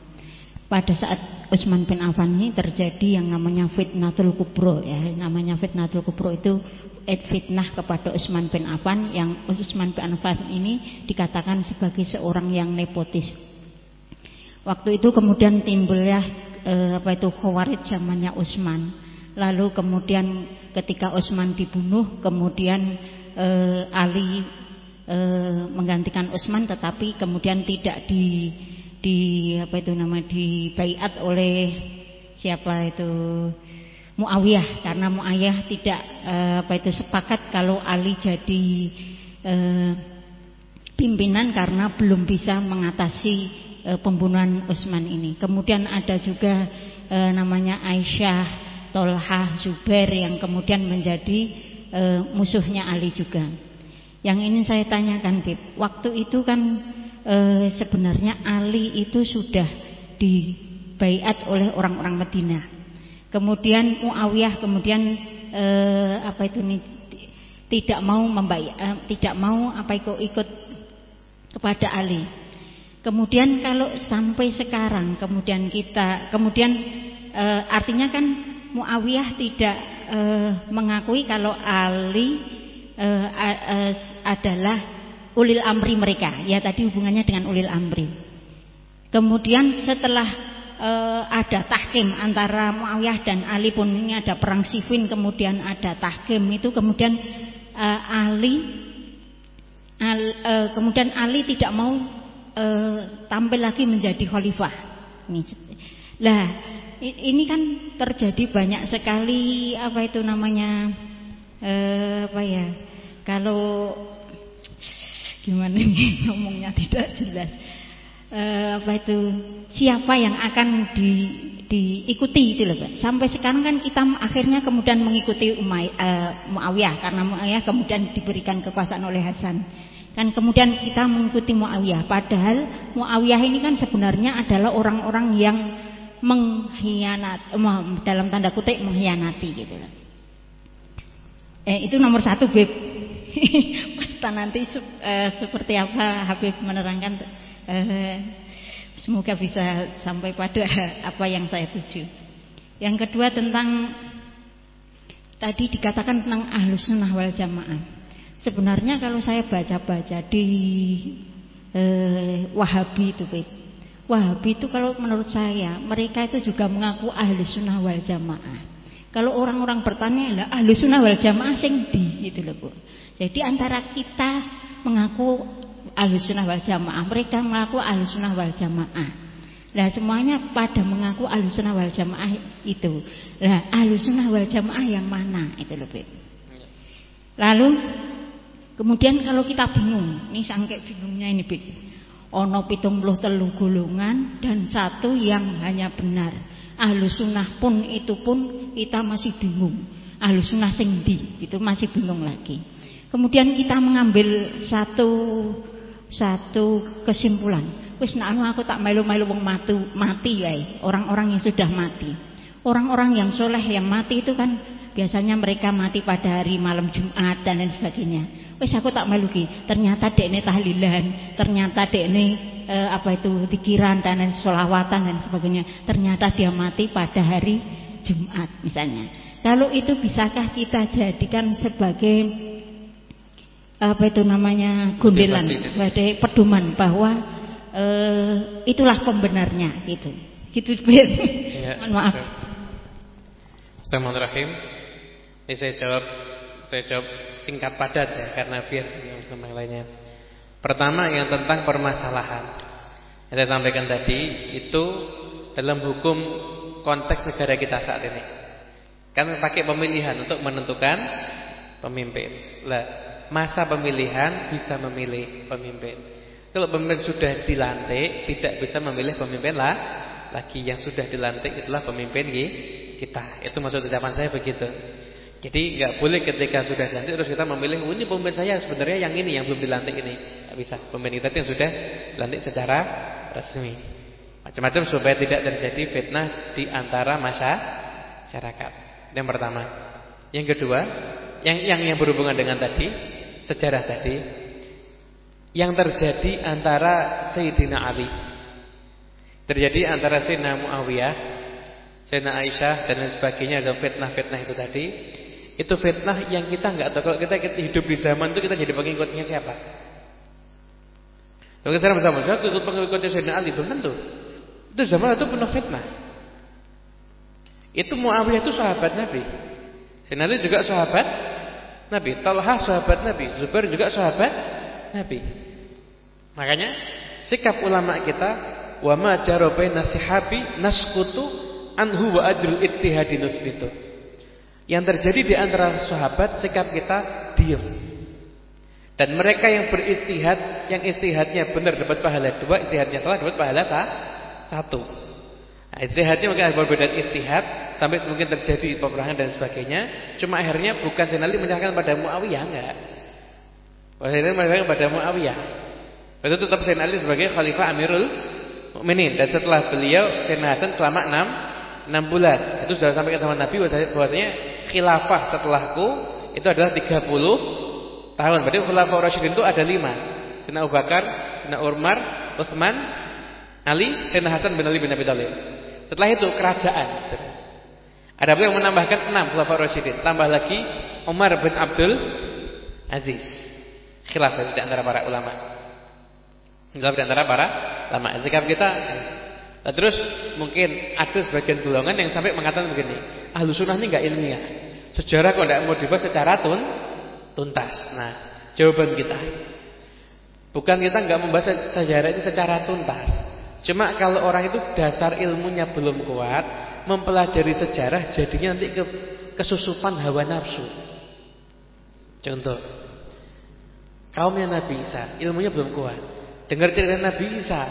Pada saat Utsman bin Affan ini terjadi yang namanya fitnatul kubro ya, namanya fitnatul kubro itu fitnah kepada Utsman bin Affan yang Utsman bin Affan ini dikatakan sebagai seorang yang nepotis. Waktu itu kemudian timbullah eh, apa itu Khawarij zamannya Utsman Lalu kemudian ketika Utsman dibunuh, kemudian eh, Ali eh, menggantikan Utsman, tetapi kemudian tidak di di apa itu nama di bayat oleh siapa itu Muawiyah karena Muawiyah tidak eh, apa itu sepakat kalau Ali jadi eh, pimpinan karena belum bisa mengatasi eh, pembunuhan Utsman ini. Kemudian ada juga eh, namanya Aisyah Tolha Zubair yang kemudian menjadi e, musuhnya Ali juga. Yang ingin saya tanyakan, Bib, waktu itu kan e, sebenarnya Ali itu sudah dibaiat oleh orang-orang Madinah. Kemudian Muawiyah kemudian e, apa itu nih tidak mau membayar, e, tidak mau apa ikut ikut kepada Ali. Kemudian kalau sampai sekarang kemudian kita kemudian e, artinya kan Muawiyah tidak uh, mengakui kalau Ali uh, uh, adalah ulil amri mereka. Ya tadi hubungannya dengan ulil amri. Kemudian setelah uh, ada tahkim antara Muawiyah dan Ali pun ini ada perang Siffin kemudian ada tahkim itu kemudian uh, Ali al, uh, kemudian Ali tidak mau uh, tampil lagi menjadi khalifah. Lah ini kan terjadi banyak sekali apa itu namanya eh, apa ya kalau gimana nih <laughs> ngomongnya tidak jelas eh, apa itu siapa yang akan di diikuti itu loh Pak. Sampai sekarang kan kita akhirnya kemudian mengikuti Umay, uh, Muawiyah karena Muawiyah kemudian diberikan kekuasaan oleh Hasan. Kan kemudian kita mengikuti Muawiyah padahal Muawiyah ini kan sebenarnya adalah orang-orang yang mengkhianat dalam tanda kutip mengkhianati gitu loh. Eh, itu nomor satu Beb. <laughs> Pasti nanti eh, seperti apa Habib menerangkan eh, semoga bisa sampai pada apa yang saya tuju. Yang kedua tentang tadi dikatakan tentang ahlus sunnah wal jamaah. Sebenarnya kalau saya baca-baca di eh, Wahabi itu Wahabi itu kalau menurut saya mereka itu juga mengaku ahli sunnah wal jamaah. Kalau orang-orang bertanya lah ahli sunnah wal jamaah sing di gitu loh bu. Jadi antara kita mengaku ahli sunnah wal jamaah, mereka mengaku ahli sunnah wal jamaah. Nah semuanya pada mengaku ahli sunnah wal jamaah itu. Lah ahli sunnah wal jamaah yang mana itu bu. Lalu kemudian kalau kita bingung, ini sangke bingungnya ini bu ono pitung puluh telu gulungan dan satu yang hanya benar. Ahlu sunnah pun itu pun kita masih bingung. Ahlu sunnah sing di itu masih bingung lagi. Kemudian kita mengambil satu satu kesimpulan. Wis anu aku tak melu-melu wong mati mati ya, orang-orang yang sudah mati. Orang-orang yang soleh yang mati itu kan biasanya mereka mati pada hari malam Jumat dan lain sebagainya. Wes aku tak maluki. Ternyata dek ini tahlilan, ternyata dek ini eh, apa itu dikiran dan lain solawatan dan sebagainya. Ternyata dia mati pada hari Jumat misalnya. Kalau itu bisakah kita jadikan sebagai apa itu namanya gundelan, sebagai pedoman bahwa eh, itulah pembenarnya gitu. Gitu, ya, Mohon maaf. Bismillahirrahmanirrahim. Ini saya jawab saya jawab singkat padat ya karena biar sama yang lainnya. Pertama yang tentang permasalahan. Yang saya sampaikan tadi itu dalam hukum konteks negara kita saat ini. Kan pakai pemilihan untuk menentukan pemimpin. Lah, masa pemilihan bisa memilih pemimpin. Kalau pemimpin sudah dilantik, tidak bisa memilih pemimpin lah lagi yang sudah dilantik itulah pemimpin kita. Itu maksud ucapan saya begitu. Jadi nggak boleh ketika sudah dilantik terus kita memilih oh, ini pemimpin saya sebenarnya yang ini yang belum dilantik ini. Nggak bisa. Pemimpin kita yang sudah dilantik secara resmi. Macam-macam supaya tidak terjadi fitnah di antara masyarakat. Yang pertama. Yang kedua, yang yang yang berhubungan dengan tadi, sejarah tadi yang terjadi antara Sayyidina Ali terjadi antara Sayyidina Muawiyah Sayyidina Aisyah dan lain sebagainya dalam fitnah-fitnah itu tadi itu fitnah yang kita nggak tahu. Kalau kita, hidup di zaman itu kita jadi pengikutnya siapa? Kalau kita bersama saya ikut pengikutnya Sayyidina Ali belum tentu. Itu zaman itu penuh fitnah. Itu Muawiyah itu sahabat Nabi. Sayyidina Ali juga sahabat Nabi. Talha sahabat Nabi. Zubair juga sahabat Nabi. Makanya sikap ulama kita wa ma jarabaina sihabi naskutu anhu wa ajrul ijtihadi nuthbitu. Yang terjadi di antara sahabat sikap kita diam. Dan mereka yang beristihad, yang istihadnya benar dapat pahala dua, istihadnya salah dapat pahala satu. Nah, istihadnya mungkin ada perbedaan istihad sampai mungkin terjadi peperangan dan sebagainya. Cuma akhirnya bukan Sayyidina menyerahkan pada Muawiyah enggak. Sayyidina menyerahkan pada Muawiyah. Itu tetap Sayyidina sebagai Khalifah Amirul Mukminin dan setelah beliau Sayyidina Hasan selama enam enam bulan. Itu sudah sampaikan sama Nabi bahwasanya khilafah setelahku itu adalah 30 tahun. Berarti khilafah Rasyidin itu ada 5. Sayyidina Abu Bakar, Sayyidina Umar, Utsman, Ali, Sayyidina Hasan bin Ali bin Abi Thalib. Setelah itu kerajaan. Ada yang menambahkan 6 khilafah Rasyidin. Tambah lagi Umar bin Abdul Aziz. Khilafah di antara para ulama. Khilafah di antara para ulama. Sikap kita Nah, terus mungkin ada sebagian golongan yang sampai mengatakan begini, ahlu sunnah ini nggak ilmiah. Sejarah kok tidak mau dibahas secara tun, tuntas. Nah, jawaban kita, bukan kita nggak membahas sejarah ini secara tuntas. Cuma kalau orang itu dasar ilmunya belum kuat, mempelajari sejarah jadinya nanti ke kesusupan hawa nafsu. Contoh, kaumnya Nabi Isa, ilmunya belum kuat. Dengar cerita Nabi Isa,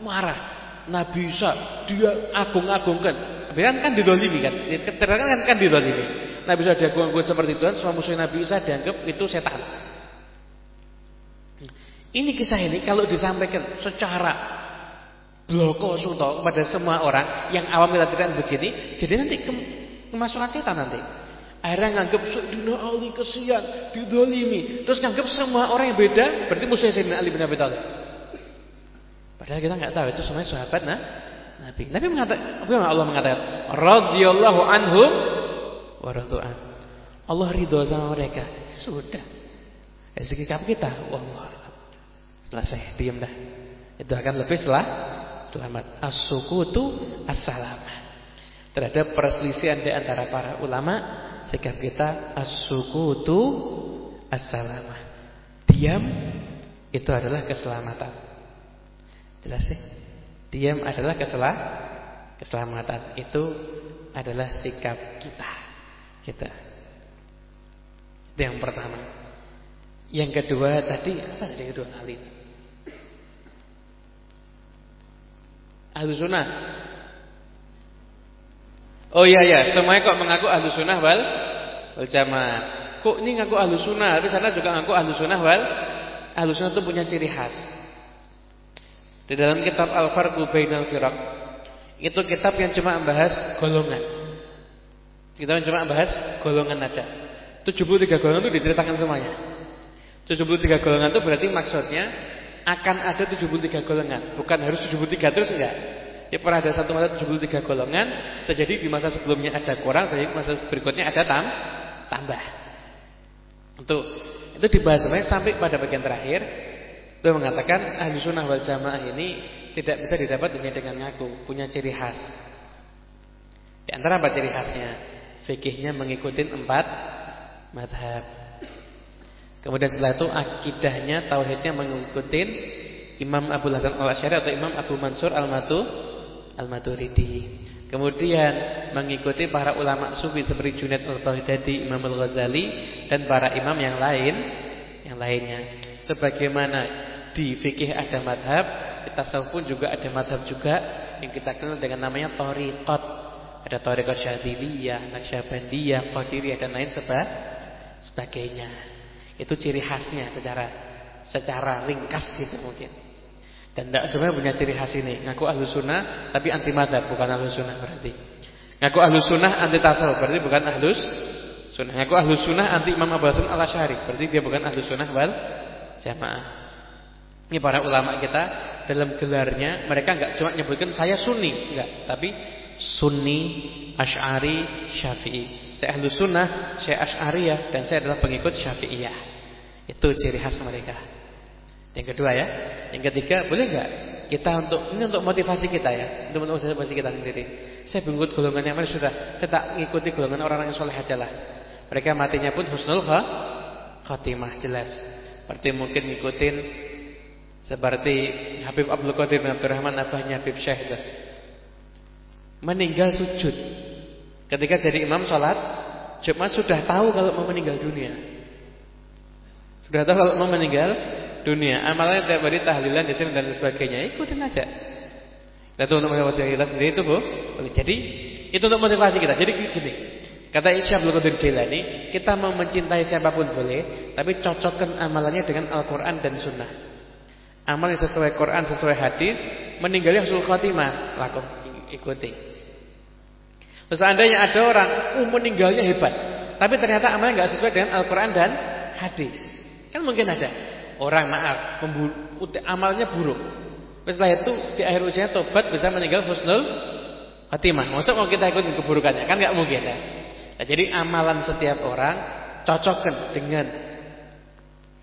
marah. Nabi Isa dia agung-agungkan. Kan kan didolimi kan. Keterangan kan kan didolimi. Nabi Isa diagung-agungkan seperti Tuhan, semua musuh Nabi Isa dianggap itu setan. Ini kisah ini kalau disampaikan secara bloko suto kepada semua orang yang awam tidak begini, jadi nanti ke, kemasukan setan nanti. Akhirnya nganggap Sayyidina Ali kesian, didolimi. Terus nganggap semua orang yang beda berarti musuhnya Sayyidina Ali bin Abi Thalib. Padahal kita nggak tahu itu semuanya sahabat nah Nabi. Nabi mengatakan, Allah mengatakan, radhiyallahu anhum wa radu'an. Allah ridho sama mereka. Sudah. Sikap kita, wallah. Selesai, diam dah. Itu akan lebih selah, selamat. As-sukutu as-salamah. Terhadap perselisihan di antara para ulama, sikap kita as-sukutu as-salamah. Diam itu adalah keselamatan. Jelas sih? Diam adalah keselah, keselamatan. Itu adalah sikap kita. Kita. Itu yang pertama. Yang kedua tadi apa tadi kedua kali? Ahlu sunnah. Oh iya ya, semuanya kok mengaku ahlu sunnah wal wal jamaah. Kok ini ngaku ahlu sunnah, tapi sana juga ngaku ahlu sunnah wal ahlu sunnah itu punya ciri khas. Di dalam kitab Al-Farqu Bainal Firaq itu kitab yang cuma membahas golongan. Kita cuma bahas golongan aja. 73 golongan itu diceritakan semuanya. 73 golongan itu berarti maksudnya akan ada 73 golongan, bukan harus 73 terus enggak. Ya pernah ada satu masa 73 golongan, sejadi di masa sebelumnya ada kurang, jadi masa berikutnya ada tam, tambah. Untuk itu dibahas sampai pada bagian terakhir Beliau mengatakan ahli sunnah wal jamaah ini tidak bisa didapat hanya dengan ngaku, punya ciri khas. Di antara apa ciri khasnya? Fikihnya mengikuti empat madhab. Kemudian setelah itu akidahnya, tauhidnya mengikuti Imam Abu Hasan al Ashari atau Imam Abu Mansur al-Matu al-Maturidi. Kemudian mengikuti para ulama sufi seperti Junaid al-Baghdadi, Imam al-Ghazali dan para imam yang lain yang lainnya. Sebagaimana di fikih ada madhab, di tasawuf pun juga ada madhab juga yang kita kenal dengan namanya tariqat. Ada tariqat syadiliyah, naksabandiyah, qadiriyah dan lain seba, sebagainya. Itu ciri khasnya secara secara ringkas gitu mungkin. Dan tidak sebenarnya punya ciri khas ini. Ngaku ahlu sunnah tapi anti madhab bukan ahlu sunnah berarti. Ngaku ahlu sunnah anti tasawuf berarti bukan ahlus sunnah. Ngaku ahlu sunnah anti Imam Abu Hasan al Ashari berarti dia bukan ahlu sunnah wal jamaah. Ini para ulama kita dalam gelarnya mereka enggak cuma nyebutkan saya sunni, enggak, tapi sunni, asy'ari, syafi'i. Saya ahlu sunnah, saya asy'ariyah dan saya adalah pengikut syafi'iyah. Itu ciri khas mereka. Yang kedua ya, yang ketiga boleh enggak kita untuk ini untuk motivasi kita ya, untuk motivasi kita sendiri. Saya pengikut golongan yang mana sudah, saya tak mengikuti golongan orang-orang yang soleh aja lah. Mereka matinya pun husnul khatimah jelas. Seperti mungkin ngikutin seperti Habib Abdul Qadir bin Abdurrahman abahnya Habib Syekh. Meninggal sujud. Ketika jadi imam sholat Jumat sudah tahu kalau mau meninggal dunia. Sudah tahu kalau mau meninggal dunia. Amalnya tiap hari tahlilan di sini dan sebagainya. Ikutin aja. Itu untuk motivasi kita sendiri itu bu. Jadi itu untuk motivasi kita. Jadi gini. Kata Isya Abdul Qadir Jailani, kita mau mencintai siapa pun boleh, tapi cocokkan amalannya dengan Al-Quran dan Sunnah. Amal yang sesuai Quran, sesuai hadis, meninggalnya husnul khatimah, lakukan ikuti. Seandainya ada orang uh, meninggalnya hebat, tapi ternyata amalnya nggak sesuai dengan Al-Quran dan hadis, kan mungkin ada. Orang maaf, amalnya buruk. Setelah itu di akhir usianya tobat bisa meninggal husnul khatimah. Maksud kalau kita ikutin keburukannya? Kan nggak mungkin ya. Nah, jadi amalan setiap orang cocokkan dengan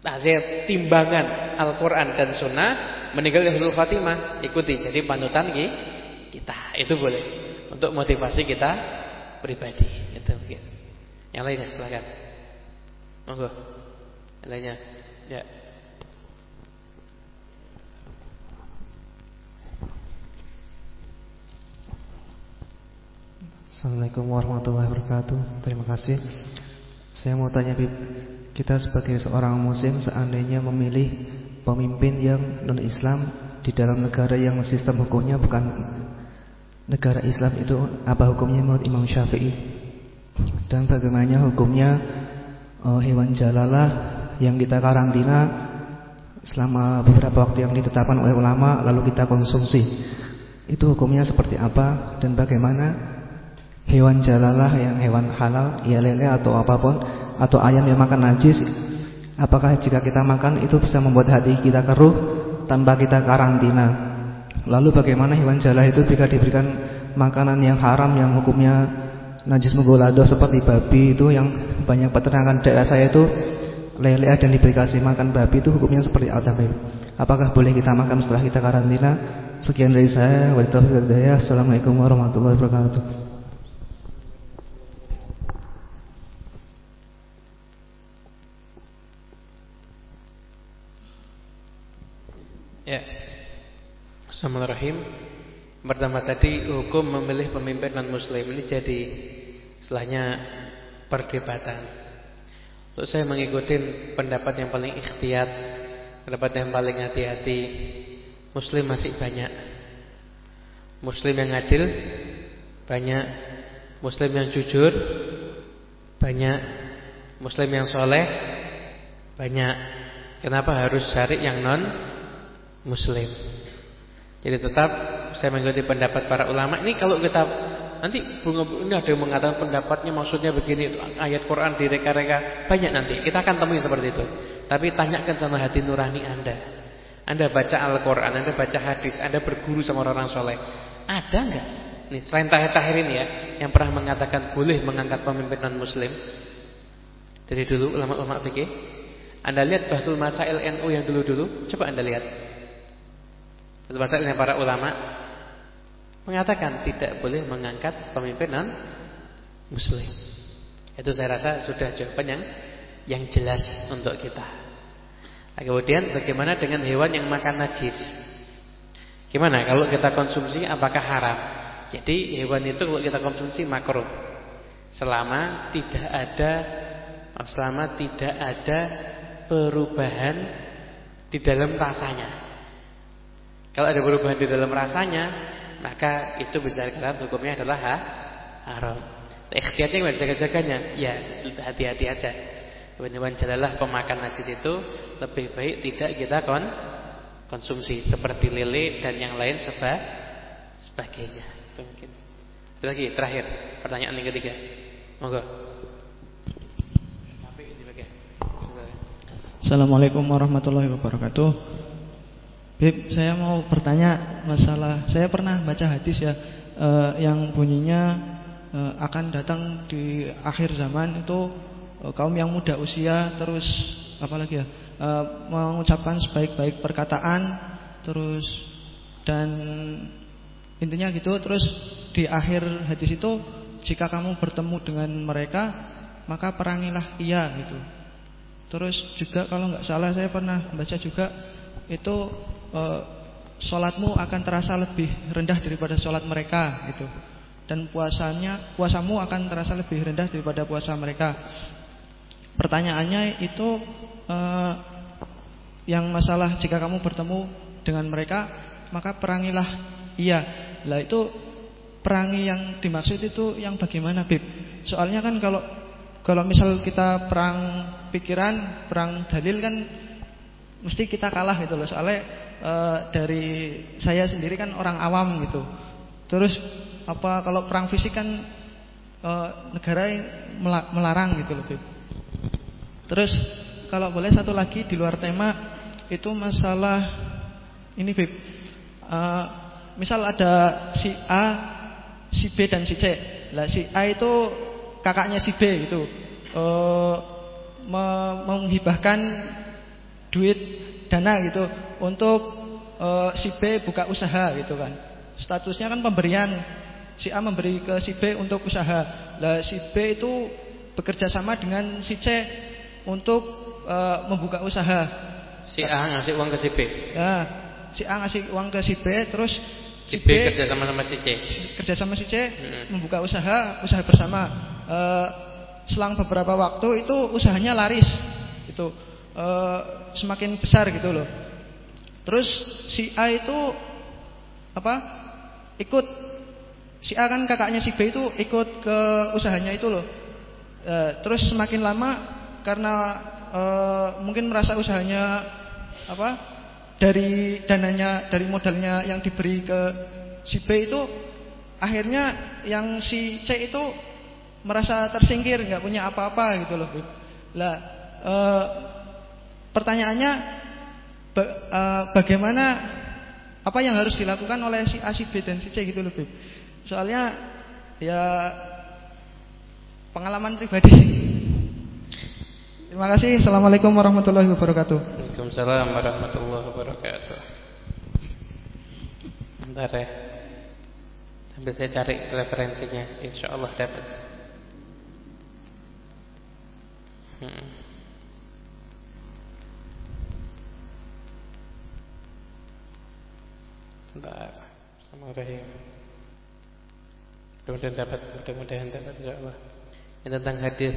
Nah, timbangan Al-Quran dan Sunnah meninggal Husnul Khatimah. Ikuti. Jadi panutan kita. Itu boleh untuk motivasi kita pribadi itu mungkin. Yang lainnya silakan. Monggo. Yang lainnya. Ya. Assalamualaikum warahmatullahi wabarakatuh. Terima kasih. Saya mau tanya kita sebagai seorang muslim seandainya memilih pemimpin yang non-Islam di dalam negara yang sistem hukumnya bukan negara Islam itu apa hukumnya menurut Imam Syafi'i? Dan bagaimana hukumnya uh, hewan jalalah yang kita karantina selama beberapa waktu yang ditetapkan oleh ulama lalu kita konsumsi? Itu hukumnya seperti apa? Dan bagaimana hewan jalalah yang hewan halal ya lele atau apa pun atau ayam yang makan najis apakah jika kita makan itu bisa membuat hati kita keruh tanpa kita karantina lalu bagaimana hewan jala itu jika diberikan makanan yang haram yang hukumnya najis menggolado seperti babi itu yang banyak peternakan daerah saya itu lele dan diberi kasih makan babi itu hukumnya seperti apa apakah boleh kita makan setelah kita karantina? Sekian dari saya. Wassalamualaikum warahmatullahi wabarakatuh Bismillahirrahmanirrahim. Pertama tadi hukum memilih pemimpin non muslim ini jadi setelahnya perdebatan. Untuk saya mengikuti pendapat yang paling ikhtiyat, pendapat yang paling hati-hati. Muslim masih banyak. Muslim yang adil banyak, muslim yang jujur banyak, muslim yang soleh banyak. Kenapa harus cari yang non muslim? Jadi tetap saya mengikuti pendapat para ulama. Ini kalau kita Nanti bunga ini ada yang mengatakan pendapatnya maksudnya begini ayat Quran direka-reka banyak nanti. Kita akan temui seperti itu. Tapi tanyakan sama hati nurani Anda. Anda baca Al-Quran, Anda baca hadis, Anda berguru sama orang-orang soleh. Ada enggak? Nih selain tahir-tahir ini ya, yang pernah mengatakan boleh mengangkat pemimpin non Muslim dari dulu ulama-ulama fikih. Anda lihat Bahsul Masail NU yang dulu-dulu, coba Anda lihat. Yang para ulama mengatakan tidak boleh mengangkat pemimpin non muslim. Itu saya rasa sudah jawaban yang yang jelas untuk kita. Nah, kemudian bagaimana dengan hewan yang makan najis? Gimana kalau kita konsumsi apakah haram? Jadi hewan itu kalau kita konsumsi makruh. Selama tidak ada selama tidak ada perubahan di dalam rasanya. Kalau ada perubahan di dalam rasanya, maka itu bisa dikatakan hukumnya adalah ha, haram. Ikhtiarnya gimana jaga-jaganya? Ya, hati-hati aja. Hewan-hewan jalalah pemakan najis itu lebih baik tidak kita kon konsumsi seperti lele dan yang lain seba sebagainya. Itu mungkin. Ada lagi terakhir pertanyaan yang ketiga. Monggo. Assalamualaikum warahmatullahi wabarakatuh. Saya mau bertanya masalah saya pernah baca hadis ya eh, yang bunyinya eh, akan datang di akhir zaman itu eh, kaum yang muda usia terus apalagi ya eh, mengucapkan sebaik-baik perkataan terus dan intinya gitu terus di akhir hadis itu jika kamu bertemu dengan mereka maka perangilah ia gitu. Terus juga kalau nggak salah saya pernah baca juga itu uh, sholatmu akan terasa lebih rendah daripada sholat mereka gitu. Dan puasanya puasamu akan terasa lebih rendah daripada puasa mereka. Pertanyaannya itu uh, yang masalah jika kamu bertemu dengan mereka maka perangilah iya. Lah itu perangi yang dimaksud itu yang bagaimana, Bib? Soalnya kan kalau kalau misal kita perang pikiran, perang dalil kan mesti kita kalah gitu loh. Soalnya e, dari saya sendiri kan orang awam gitu. Terus apa kalau perang fisik kan e, negara melarang gitu loh. Terus kalau boleh satu lagi di luar tema itu masalah ini Bib. E, misal ada si A, si B dan si C. Lah si A itu kakaknya si B gitu. E, menghibahkan duit dana gitu untuk e, si B buka usaha gitu kan. Statusnya kan pemberian. Si A memberi ke si B untuk usaha. Lah si B itu bekerja sama dengan si C untuk e, membuka usaha. Si A ngasih uang ke si B. Ya, si A ngasih uang ke si B terus si, B, B kerja sama sama si C. Kerja sama si C hmm. membuka usaha, usaha bersama. E, selang beberapa waktu itu usahanya laris. Itu e, semakin besar gitu loh. Terus si A itu apa? Ikut si A kan kakaknya si B itu ikut ke usahanya itu loh. E, terus semakin lama karena e, mungkin merasa usahanya apa? Dari dananya, dari modalnya yang diberi ke si B itu akhirnya yang si C itu merasa tersingkir, nggak punya apa-apa gitu loh. Lah e, Pertanyaannya uh, bagaimana apa yang harus dilakukan oleh si A, si B dan si C gitu loh. Soalnya ya pengalaman pribadi. Terima kasih. Assalamualaikum warahmatullahi wabarakatuh. Waalaikumsalam warahmatullahi wabarakatuh. Bentar ya. Sambil saya cari referensinya, insya Allah dapat. Hmm. Sebentar. Bismillahirrahmanirrahim. Mudah-mudahan dapat, mudah-mudahan dapat insyaallah. Ini tentang hadis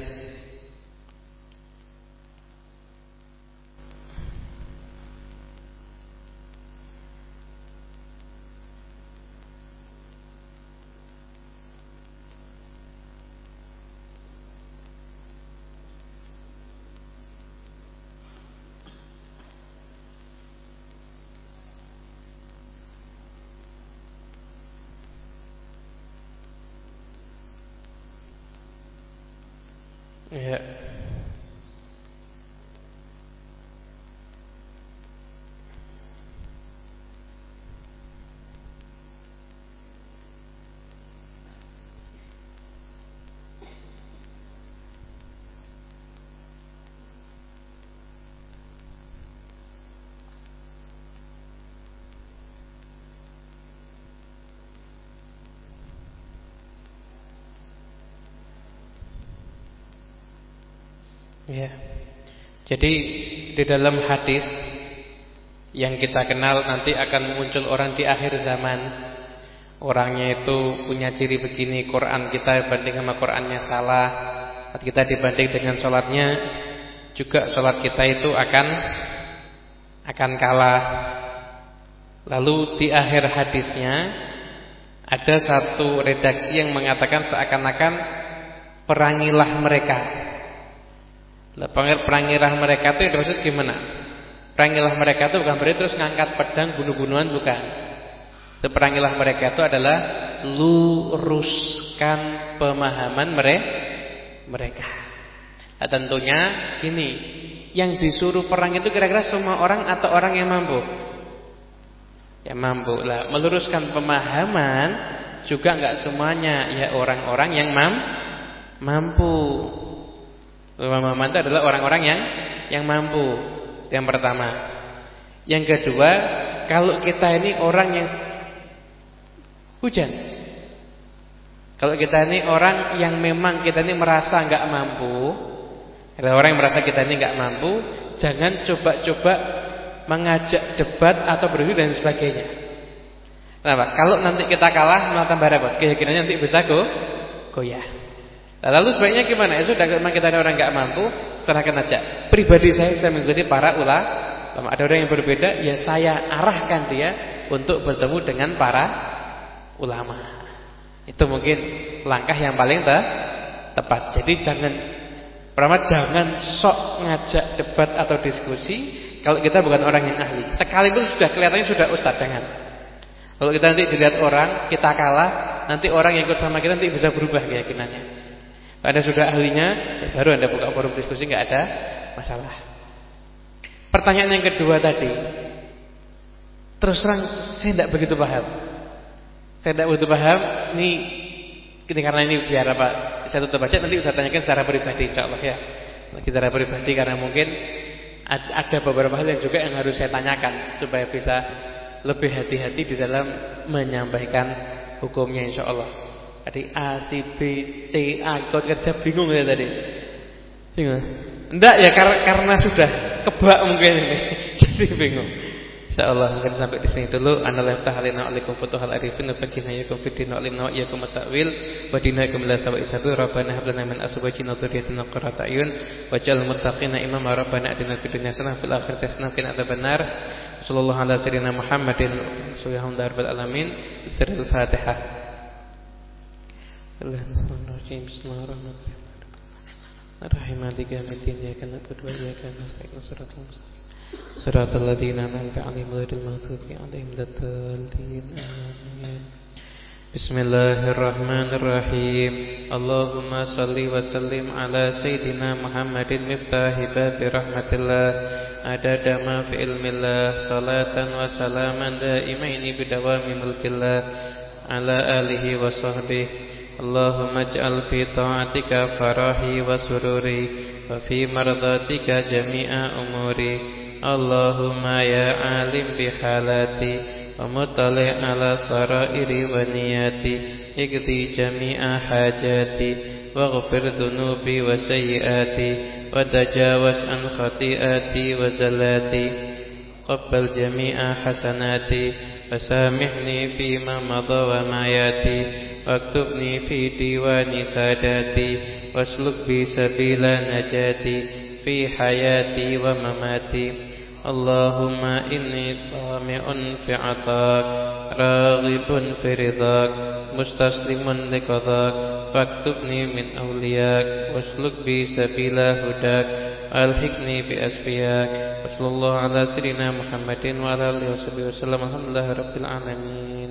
Jadi di dalam hadis yang kita kenal nanti akan muncul orang di akhir zaman. Orangnya itu punya ciri begini, Quran kita banding sama Qurannya salah. Kita dibanding dengan sholatnya juga sholat kita itu akan akan kalah. Lalu di akhir hadisnya ada satu redaksi yang mengatakan seakan-akan perangilah mereka lah perangilah mereka itu maksud gimana? Perangilah mereka itu bukan berarti terus ngangkat pedang bunuh-bunuhan bukan. Perangilah mereka itu adalah luruskan pemahaman mereka. Nah, tentunya gini, yang disuruh perang itu kira-kira semua orang atau orang yang mampu? Yang mampu. Lah, meluruskan pemahaman juga enggak semuanya ya orang-orang yang mam mampu. Pemahaman itu adalah orang-orang yang yang mampu. Yang pertama. Yang kedua, kalau kita ini orang yang hujan. Kalau kita ini orang yang memang kita ini merasa nggak mampu, ada orang yang merasa kita ini nggak mampu, jangan coba-coba mengajak debat atau berdiri dan sebagainya. Kenapa? Kalau nanti kita kalah malah tambah repot. Keyakinannya nanti bisa go goyah. Nah, lalu sebaiknya gimana? Ya sudah memang kita ada orang nggak mampu, serahkan aja. Pribadi saya saya mengikuti para ulama. Ada orang yang berbeda, ya saya arahkan dia untuk bertemu dengan para ulama. Itu mungkin langkah yang paling te tepat. Jadi jangan pertama jangan sok ngajak debat atau diskusi kalau kita bukan orang yang ahli. Sekalipun sudah kelihatannya sudah ustaz, jangan. Kalau kita nanti dilihat orang, kita kalah, nanti orang yang ikut sama kita nanti bisa berubah keyakinannya. Anda sudah ahlinya, ya baru Anda buka forum diskusi nggak ada masalah. Pertanyaan yang kedua tadi, terus terang saya tidak begitu paham. Saya tidak begitu paham. Ini, karena ini biar apa? Saya tutup baca nanti saya tanyakan secara pribadi, insya Allah ya. Secara pribadi karena mungkin ada beberapa hal yang juga yang harus saya tanyakan supaya bisa lebih hati-hati di dalam menyampaikan hukumnya insya Allah. Tadi A, C, B, C, A. Kau kerja bingung ya tadi? Bingung Enggak ya karena, karena sudah kebak mungkin ini. <laughs> Jadi bingung. InsyaAllah mungkin sampai di sini dulu. Analah tahalina alaikum futuhal arifin Fakina yakum fiddina alimna wa iyakum ta'wil. Wa dinakum la sawa isabu Rabbana hablana min asubajina Dhuriyatina qurata ayun. Wajal muttaqina imam Rabbana atina fid dunya sanah Fil akhir tasnah benar Sallallahu ala sayyidina Muhammadin. Suyahum darbal alamin. Bismillahirrahmanirrahim Fatihah Bismillahirrahmanirrahim. Allahumma salli wa sallim ala Sayyidina Muhammadin Miftahi babi rahmatillah. Adada fi ilmillah Salatan wa salaman Daimaini bidawami mulkillah. Ala alihi wa sahbihi اللهم اجعل في طاعتك فرحي وسروري وفي مرضاتك جميع أموري. اللهم يا عالم بحالاتي ومطلع على سرائري ونياتي. اقضي جميع حاجاتي واغفر ذنوبي وسيئاتي وتجاوز عن خطيئاتي وزلاتي. قبل جميع حسناتي وسامحني فيما مضى وما ياتي واكتبني في ديوان ساداتي واسلك بي سبيل نجاتي في حياتي ومماتي اللهم إني طامع في عطاك راغب في رضاك مستسلم لقضاك فاكتبني من أولياك واسلك بي سبيل هداك ألحقني بأسبياك وصلى الله على سيدنا محمد وعلى آله وصحبه وسلم الحمد لله رب العالمين